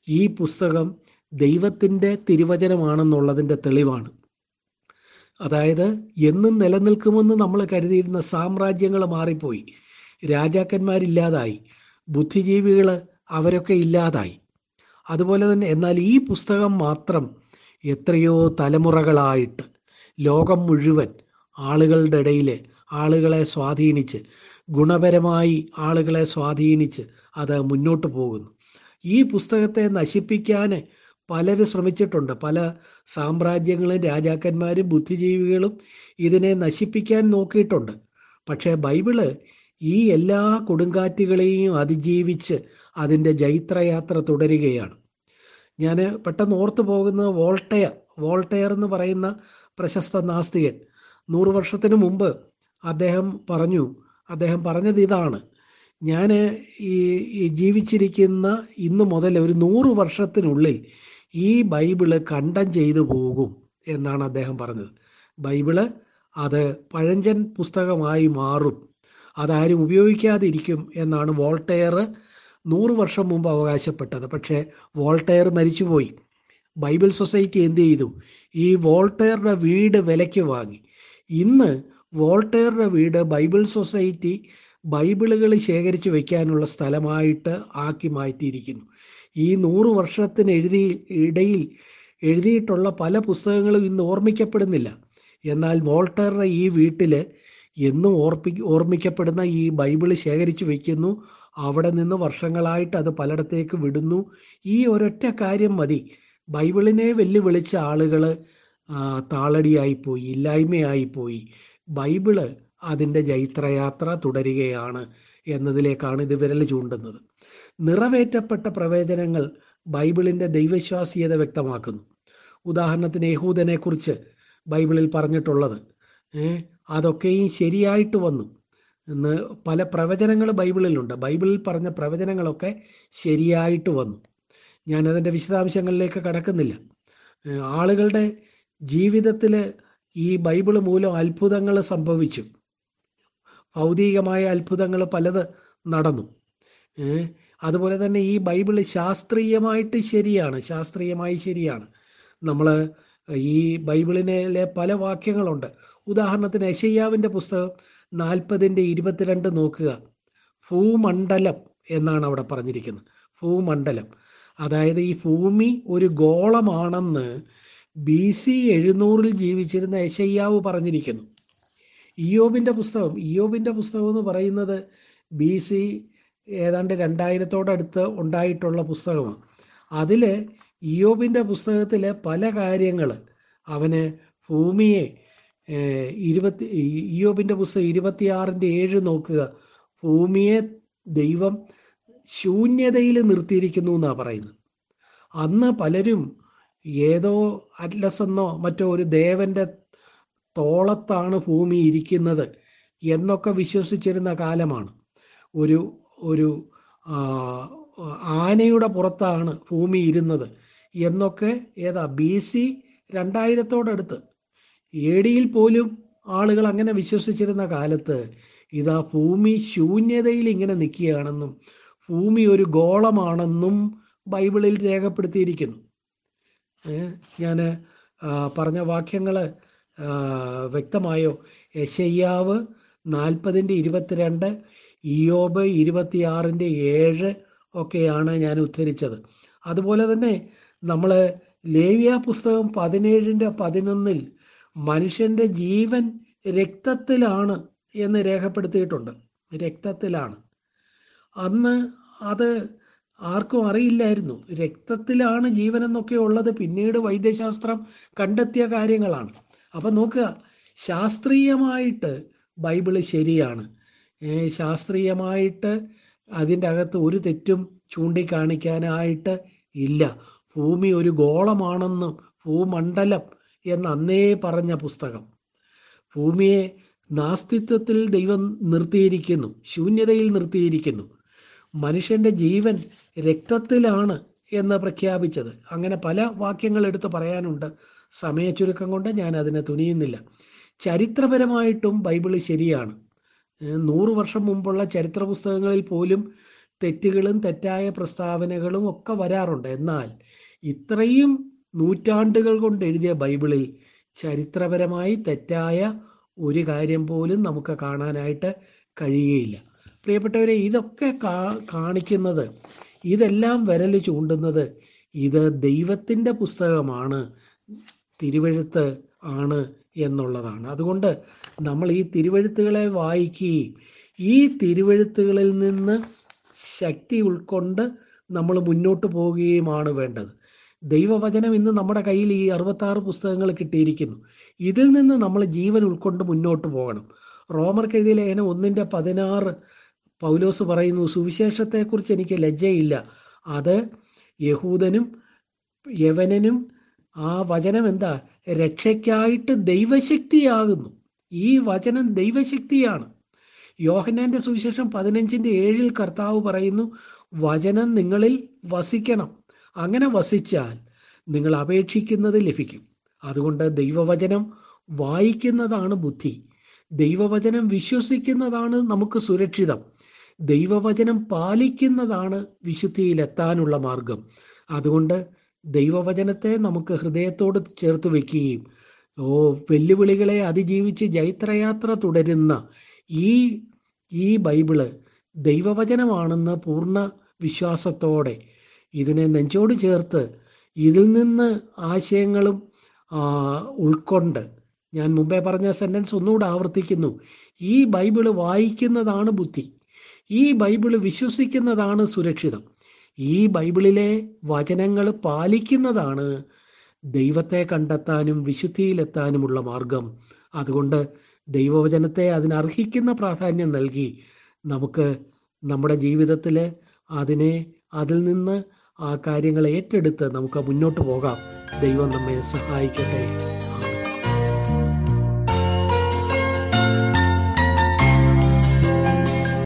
ഈ പുസ്തകം ദൈവത്തിന്റെ തിരുവചനമാണെന്നുള്ളതിന്റെ തെളിവാണ്. അതായത് എന്നും നിലനിൽക്കുമെന്ന് നമ്മൾ കരുതിയിരുന്ന സാമ്രാജ്യങ്ങൾ മാറിപ്പോയി. രാജാക്കന്മാരില്ലാതായി. ബുദ്ധിജീവികൾ അവരൊക്കെ ഇല്ലാതായി. അതുപോലെ തന്നെ എന്നാൽ ഈ പുസ്തകം മാത്രം എത്രയോ തലമുറകളായിട്ട് ലോകം മുഴുവൻ ആളുകളുടെ ഇടയിൽ ആളുകളെ സ്വാധീനിച്ച് ഗുണപരമായി ആളുകളെ സ്വാധീനിച്ച് അത് മുന്നോട്ട് പോകുന്നു. ഈ പുസ്തകത്തെ നശിപ്പിക്കാൻ പലരും ശ്രമിച്ചിട്ടുണ്ട്. പല സാമ്രാജ്യങ്ങളും രാജാക്കന്മാരും ബുദ്ധിജീവികളും ഇതിനെ നശിപ്പിക്കാൻ നോക്കിയിട്ടുണ്ട്. പക്ഷേ ബൈബിൾ ഈ എല്ലാ കൊടുങ്കാറ്റുകളെയും അതിജീവിച്ച് അതിന്റെ ജൈത്രയാത്ര തുടരുകയാണ്. ഞാൻ പെട്ടെന്ന് ഓർത്തു പോകുന്ന വോൾട്ടയർ വോൾട്ടയർ എന്ന് പറയുന്ന പ്രശസ്ത നാസ്തികൻ നൂറ് വർഷത്തിന് മുമ്പ് അദ്ദേഹം പറഞ്ഞു അദ്ദേഹം പറഞ്ഞത് ഇതാണ്. ഞാൻ ഈ ജീവിച്ചിരിക്കുന്ന ഇന്ന് മുതൽ ഒരു നൂറ് വർഷത്തിനുള്ളിൽ ഈ ബൈബിൾ കണ്ടം ചെയ്തു പോകും എന്നാണ് അദ്ദേഹം പറഞ്ഞത്. ബൈബിൾ അത് പഴഞ്ചൻ പുസ്തകമായി മാറും. അതാരും ഉപയോഗിക്കാതിരിക്കും എന്നാണ് വോൾട്ടയർ നൂറ് വർഷം മുമ്പ് അവകാശപ്പെട്ടത്. പക്ഷേ വോൾട്ടയർ മരിച്ചുപോയി. ബൈബിൾ സൊസൈറ്റി എന്ത് ചെയ്തു? ഈ വോൾട്ടയറുടെ വീട് വിലയ്ക്ക് വാങ്ങി. ഇന്ന് വോൾട്ടെയറുടെ വീട് ബൈബിൾ സൊസൈറ്റി ബൈബിളുകൾ ശേഖരിച്ച് വയ്ക്കാനുള്ള സ്ഥലമായിട്ട് ആക്കി മാറ്റിയിരിക്കുന്നു. ഈ നൂറ് വർഷത്തിന് എഴുതി ഇടയിൽ എഴുതിയിട്ടുള്ള പല പുസ്തകങ്ങളും ഇന്ന് ഓർമ്മിക്കപ്പെടുന്നില്ല. എന്നാൽ വോൾട്ടറുടെ ഈ വീട്ടിൽ എന്നും ഓർപ്പി ഓർമ്മിക്കപ്പെടുന്ന ഈ ബൈബിൾ ശേഖരിച്ചു വയ്ക്കുന്നു അവിടെ നിന്ന് വർഷങ്ങളായിട്ട് അത് പലയിടത്തേക്ക് വിടുന്നു. ഈ ഒരൊറ്റ കാര്യം മതി. ബൈബിളിനെ വെല്ലുവിളിച്ച ആളുകൾ താളടിയായിപ്പോയി ഇല്ലായ്മയായിപ്പോയി. ബൈബിൾ അതിന്റെ ജൈത്രയാത്ര തുടരുകയാണ്. എന്നതിലേക്കാണ് ഇത് വിരൽ ചൂണ്ടുന്നത്. നിറവേറ്റപ്പെട്ട പ്രവചനങ്ങൾ ബൈബിളിന്റെ ദൈവശ്വാസീയത വ്യക്തമാക്കുന്നു. ഉദാഹരണത്തിന് യഹൂദനെക്കുറിച്ച് ബൈബിളിൽ പറഞ്ഞിട്ടുള്ളത് അതൊക്കെയും ശരിയായിട്ട് വന്നു. എന്ന് പല പ്രവചനങ്ങൾ ബൈബിളിലുണ്ട്. ബൈബിളിൽ പറഞ്ഞ പ്രവചനങ്ങളൊക്കെ ശരിയായിട്ട് വന്നു. ഞാൻ ഞാനതിന്റെ വിശദാംശങ്ങളിലേക്ക് കടക്കുന്നില്ല. ആളുകളുടെ ജീവിതത്തിൽ ഈ ബൈബിൾ മൂലം അത്ഭുതങ്ങൾ സംഭവിച്ചു. ഭൗതികമായ അത്ഭുതങ്ങൾ പലത് നടന്നു. അതുപോലെ തന്നെ ഈ ബൈബിൾ ശാസ്ത്രീയമായിട്ട് ശരിയാണ് ശാസ്ത്രീയമായി ശരിയാണ്. നമ്മൾ ഈ ബൈബിളിനെ പല വാക്യങ്ങളുണ്ട്. ഉദാഹരണത്തിന് യശയ്യാവിന്റെ പുസ്തകം നാൽപ്പതിന്റെ ഇരുപത്തിരണ്ട് നോക്കുക. ഭൂമണ്ഡലം എന്നാണ് അവിടെ പറഞ്ഞിരിക്കുന്നത്. ഭൂമണ്ഡലം. അതായത് ഈ ഭൂമി ഒരു ഗോളമാണെന്ന് ബി സി എഴുന്നൂറിൽ ജീവിച്ചിരുന്ന യശയ്യാവ് പറഞ്ഞിരിക്കുന്നു. ഇയോബിന്റെ പുസ്തകം. ഇയോബിന്റെ പുസ്തകം എന്ന് പറയുന്നത് ബി സി ഏതാണ്ട് രണ്ടായിരത്തോടടുത്ത് ഉണ്ടായിട്ടുള്ള പുസ്തകമാണ്. അതിൽ ഇയോബിന്റെ പുസ്തകത്തിലെ പല കാര്യങ്ങൾ അവന് ഭൂമിയെ ഇരുപത്തി ഇയോബിന്റെ പുസ്തകം ഇരുപത്തിയാറിന്റെ ഏഴ് നോക്കുക. ഭൂമിയെ ദൈവം ശൂന്യതയിൽ നിർത്തിയിരിക്കുന്നു എന്നാണ് പറയുന്നത്. അന്ന് പലരും ഏതോ അറ്റ്ലസ് എന്നോ മറ്റോ ഒരു ദേവന്റെ തോളത്താണ് ഭൂമി ഇരിക്കുന്നത് എന്നൊക്കെ വിശ്വസിച്ചിരുന്ന കാലമാണ്. ഒരു ഒരു ആനയുടെ പുറത്താണ് ഭൂമി ഇരുന്നത് എന്നൊക്കെ ഏതാ ബി സി രണ്ടായിരത്തോടടുത്ത്. എ ഡിയിൽ പോലും ആളുകൾ അങ്ങനെ വിശ്വസിച്ചിരുന്ന കാലത്ത് ഇതാ ഭൂമി ശൂന്യതയിൽ ഇങ്ങനെ നിൽക്കുകയാണെന്നും ഭൂമി ഒരു ഗോളമാണെന്നും ബൈബിളിൽ രേഖപ്പെടുത്തിയിരിക്കുന്നു. ഞാൻ പറഞ്ഞ വാക്യങ്ങൾ വ്യക്തമായോ? യശയ്യാവ് നാൽപ്പതിന്റെ ഇരുപത്തിരണ്ട് ഇയോബ് ഇരുപത്തിയാറിന്റെ ഏഴ് ഒക്കെയാണ് ഞാൻ ഉദ്ധരിച്ചത്. അതുപോലെ തന്നെ നമ്മൾ ലേവ്യ പുസ്തകം പതിനേഴിന്റെ പതിനൊന്നിൽ മനുഷ്യന്റെ ജീവൻ രക്തത്തിലാണ് എന്ന് രേഖപ്പെടുത്തിയിട്ടുണ്ട്. രക്തത്തിലാണ്. അന്ന് അത് ആർക്കും അറിയില്ലായിരുന്നു. രക്തത്തിലാണ് ജീവനെന്നൊക്കെ ഉള്ളത് പിന്നീട് വൈദ്യശാസ്ത്രം കണ്ടെത്തിയ കാര്യങ്ങളാണ്. അപ്പം നോക്കുക ശാസ്ത്രീയമായിട്ട് ബൈബിൾ ശരിയാണ്. ശാസ്ത്രീയമായിട്ട് അതിന്റെ അകത്ത് ഒരു തെറ്റും ചൂണ്ടിക്കാണിക്കാനായിട്ട് ഇല്ല. ഭൂമി ഒരു ഗോളമാണെന്നും ഭൂമണ്ഡലം എന്ന് അന്നേ പറഞ്ഞ പുസ്തകം. ഭൂമിയെ നാസ്തിത്വത്തിൽ ദൈവം നിർത്തിയിരിക്കുന്നു ശൂന്യതയിൽ നിർത്തിയിരിക്കുന്നു. മനുഷ്യന്റെ ജീവൻ രക്തത്തിലാണ് എന്ന് പ്രഖ്യാപിച്ചത്. അങ്ങനെ പല വാക്യങ്ങൾ എടുത്ത് പറയാനുണ്ട്. സമയച്ചുരുക്കം കൊണ്ട് ഞാൻ അതിനെ തുനിയുന്നില്ല. ചരിത്രപരമായിട്ടും ബൈബിൾ ശരിയാണ്. നൂറു വർഷം മുമ്പുള്ള ചരിത്ര പുസ്തകങ്ങളിൽ പോലും തെറ്റുകളും തെറ്റായ പ്രസ്താവനകളും ഒക്കെ വരാറുണ്ട്. എന്നാൽ ഇത്രയും നൂറ്റാണ്ടുകൾ കൊണ്ട് എഴുതിയ ബൈബിളിൽ ചരിത്രപരമായി തെറ്റായ ഒരു കാര്യം പോലും നമുക്ക് കാണാനായിട്ട് കഴിയുകയില്ല. പ്രിയപ്പെട്ടവരെ ഇതൊക്കെ കാണിക്കുന്നത് ഇതെല്ലാം വിരൽ ചൂണ്ടുന്നത് ഇത് ദൈവത്തിന്റെ പുസ്തകമാണ്. തിരുവഴുത്ത് ആണ് എന്നുള്ളതാണ്. അതുകൊണ്ട് നമ്മൾ ഈ തിരുവഴുത്തുകളെ വായിക്കുകയും ഈ തിരുവഴുത്തുകളിൽ നിന്ന് ശക്തി ഉൾക്കൊണ്ട് നമ്മൾ മുന്നോട്ട് പോവുകയുമാണ് വേണ്ടത്. ദൈവവചനം ഇന്ന് നമ്മുടെ കയ്യിൽ ഈ അറുപത്താറ് പുസ്തകങ്ങൾ കിട്ടിയിരിക്കുന്നു. ഇതിൽ നിന്ന് നമ്മൾ ജീവൻ ഉൾക്കൊണ്ട് മുന്നോട്ട് പോകണം. റോമർ ലേഖനം ഒന്നിന്റെ പതിനാറ് പൗലോസ് പറയുന്നു സുവിശേഷത്തെക്കുറിച്ച് എനിക്ക് ലജ്ജയില്ല. അത് യഹൂദനും യവനനും ആ വചനം എന്താ? രക്ഷയ്ക്കായിട്ട് ദൈവശക്തിയാകുന്നു. ഈ വചനം ദൈവശക്തിയാണ്. യോഹനാന്റെ സുവിശേഷം പതിനഞ്ചിന്റെ ഏഴിൽ കർത്താവ് പറയുന്നു വചനം നിങ്ങളിൽ വസിക്കണം. അങ്ങനെ വസിച്ചാൽ നിങ്ങൾ അപേക്ഷിക്കുന്നത് ലഭിക്കും. അതുകൊണ്ട് ദൈവവചനം വായിക്കുന്നതാണ് ബുദ്ധി. ദൈവവചനം വിശ്വസിക്കുന്നതാണ് നമുക്ക് സുരക്ഷിതം. ദൈവവചനം പാലിക്കുന്നതാണ് വിശുദ്ധിയിലെത്താനുള്ള മാർഗം. അതുകൊണ്ട് ദൈവവചനത്തെ നമുക്ക് ഹൃദയത്തോട് ചേർത്ത് വെക്കുകയും ഓ വെല്ലുവിളികളെ അതിജീവിച്ച് ജൈത്രയാത്ര തുടരുന്ന ഈ ഈ ബൈബിൾ ദൈവവചനമാണെന്ന് പൂർണ വിശ്വാസത്തോടെ ഇതിനെ നെഞ്ചോട് ചേർത്ത് ഇതിൽ നിന്ന് ആശയങ്ങളും ഉൾക്കൊണ്ട് ഞാൻ മുമ്പേ പറഞ്ഞ സെന്റൻസ് ഒന്നുകൂടെ ആവർത്തിക്കുന്നു. ഈ ബൈബിൾ വായിക്കുന്നതാണ് ബുദ്ധി. ഈ ബൈബിൾ വിശ്വസിക്കുന്നതാണ് സുരക്ഷിതം. ഈ ബൈബിളിലെ വചനങ്ങൾ പാലിക്കുന്നതാണ് ദൈവത്തെ കണ്ടെത്താനും വിശുദ്ധിയിലെത്താനുമുള്ള മാർഗം. അതുകൊണ്ട് ദൈവവചനത്തെ അതിനർഹിക്കുന്ന പ്രാധാന്യം നൽകി നമുക്ക് നമ്മുടെ ജീവിതത്തിൽ അതിനെ അതിൽ നിന്ന് ആ കാര്യങ്ങളെ ഏറ്റെടുത്ത് നമുക്ക് മുന്നോട്ട് പോകാം. ദൈവം നമ്മെ സഹായിക്കട്ടെ.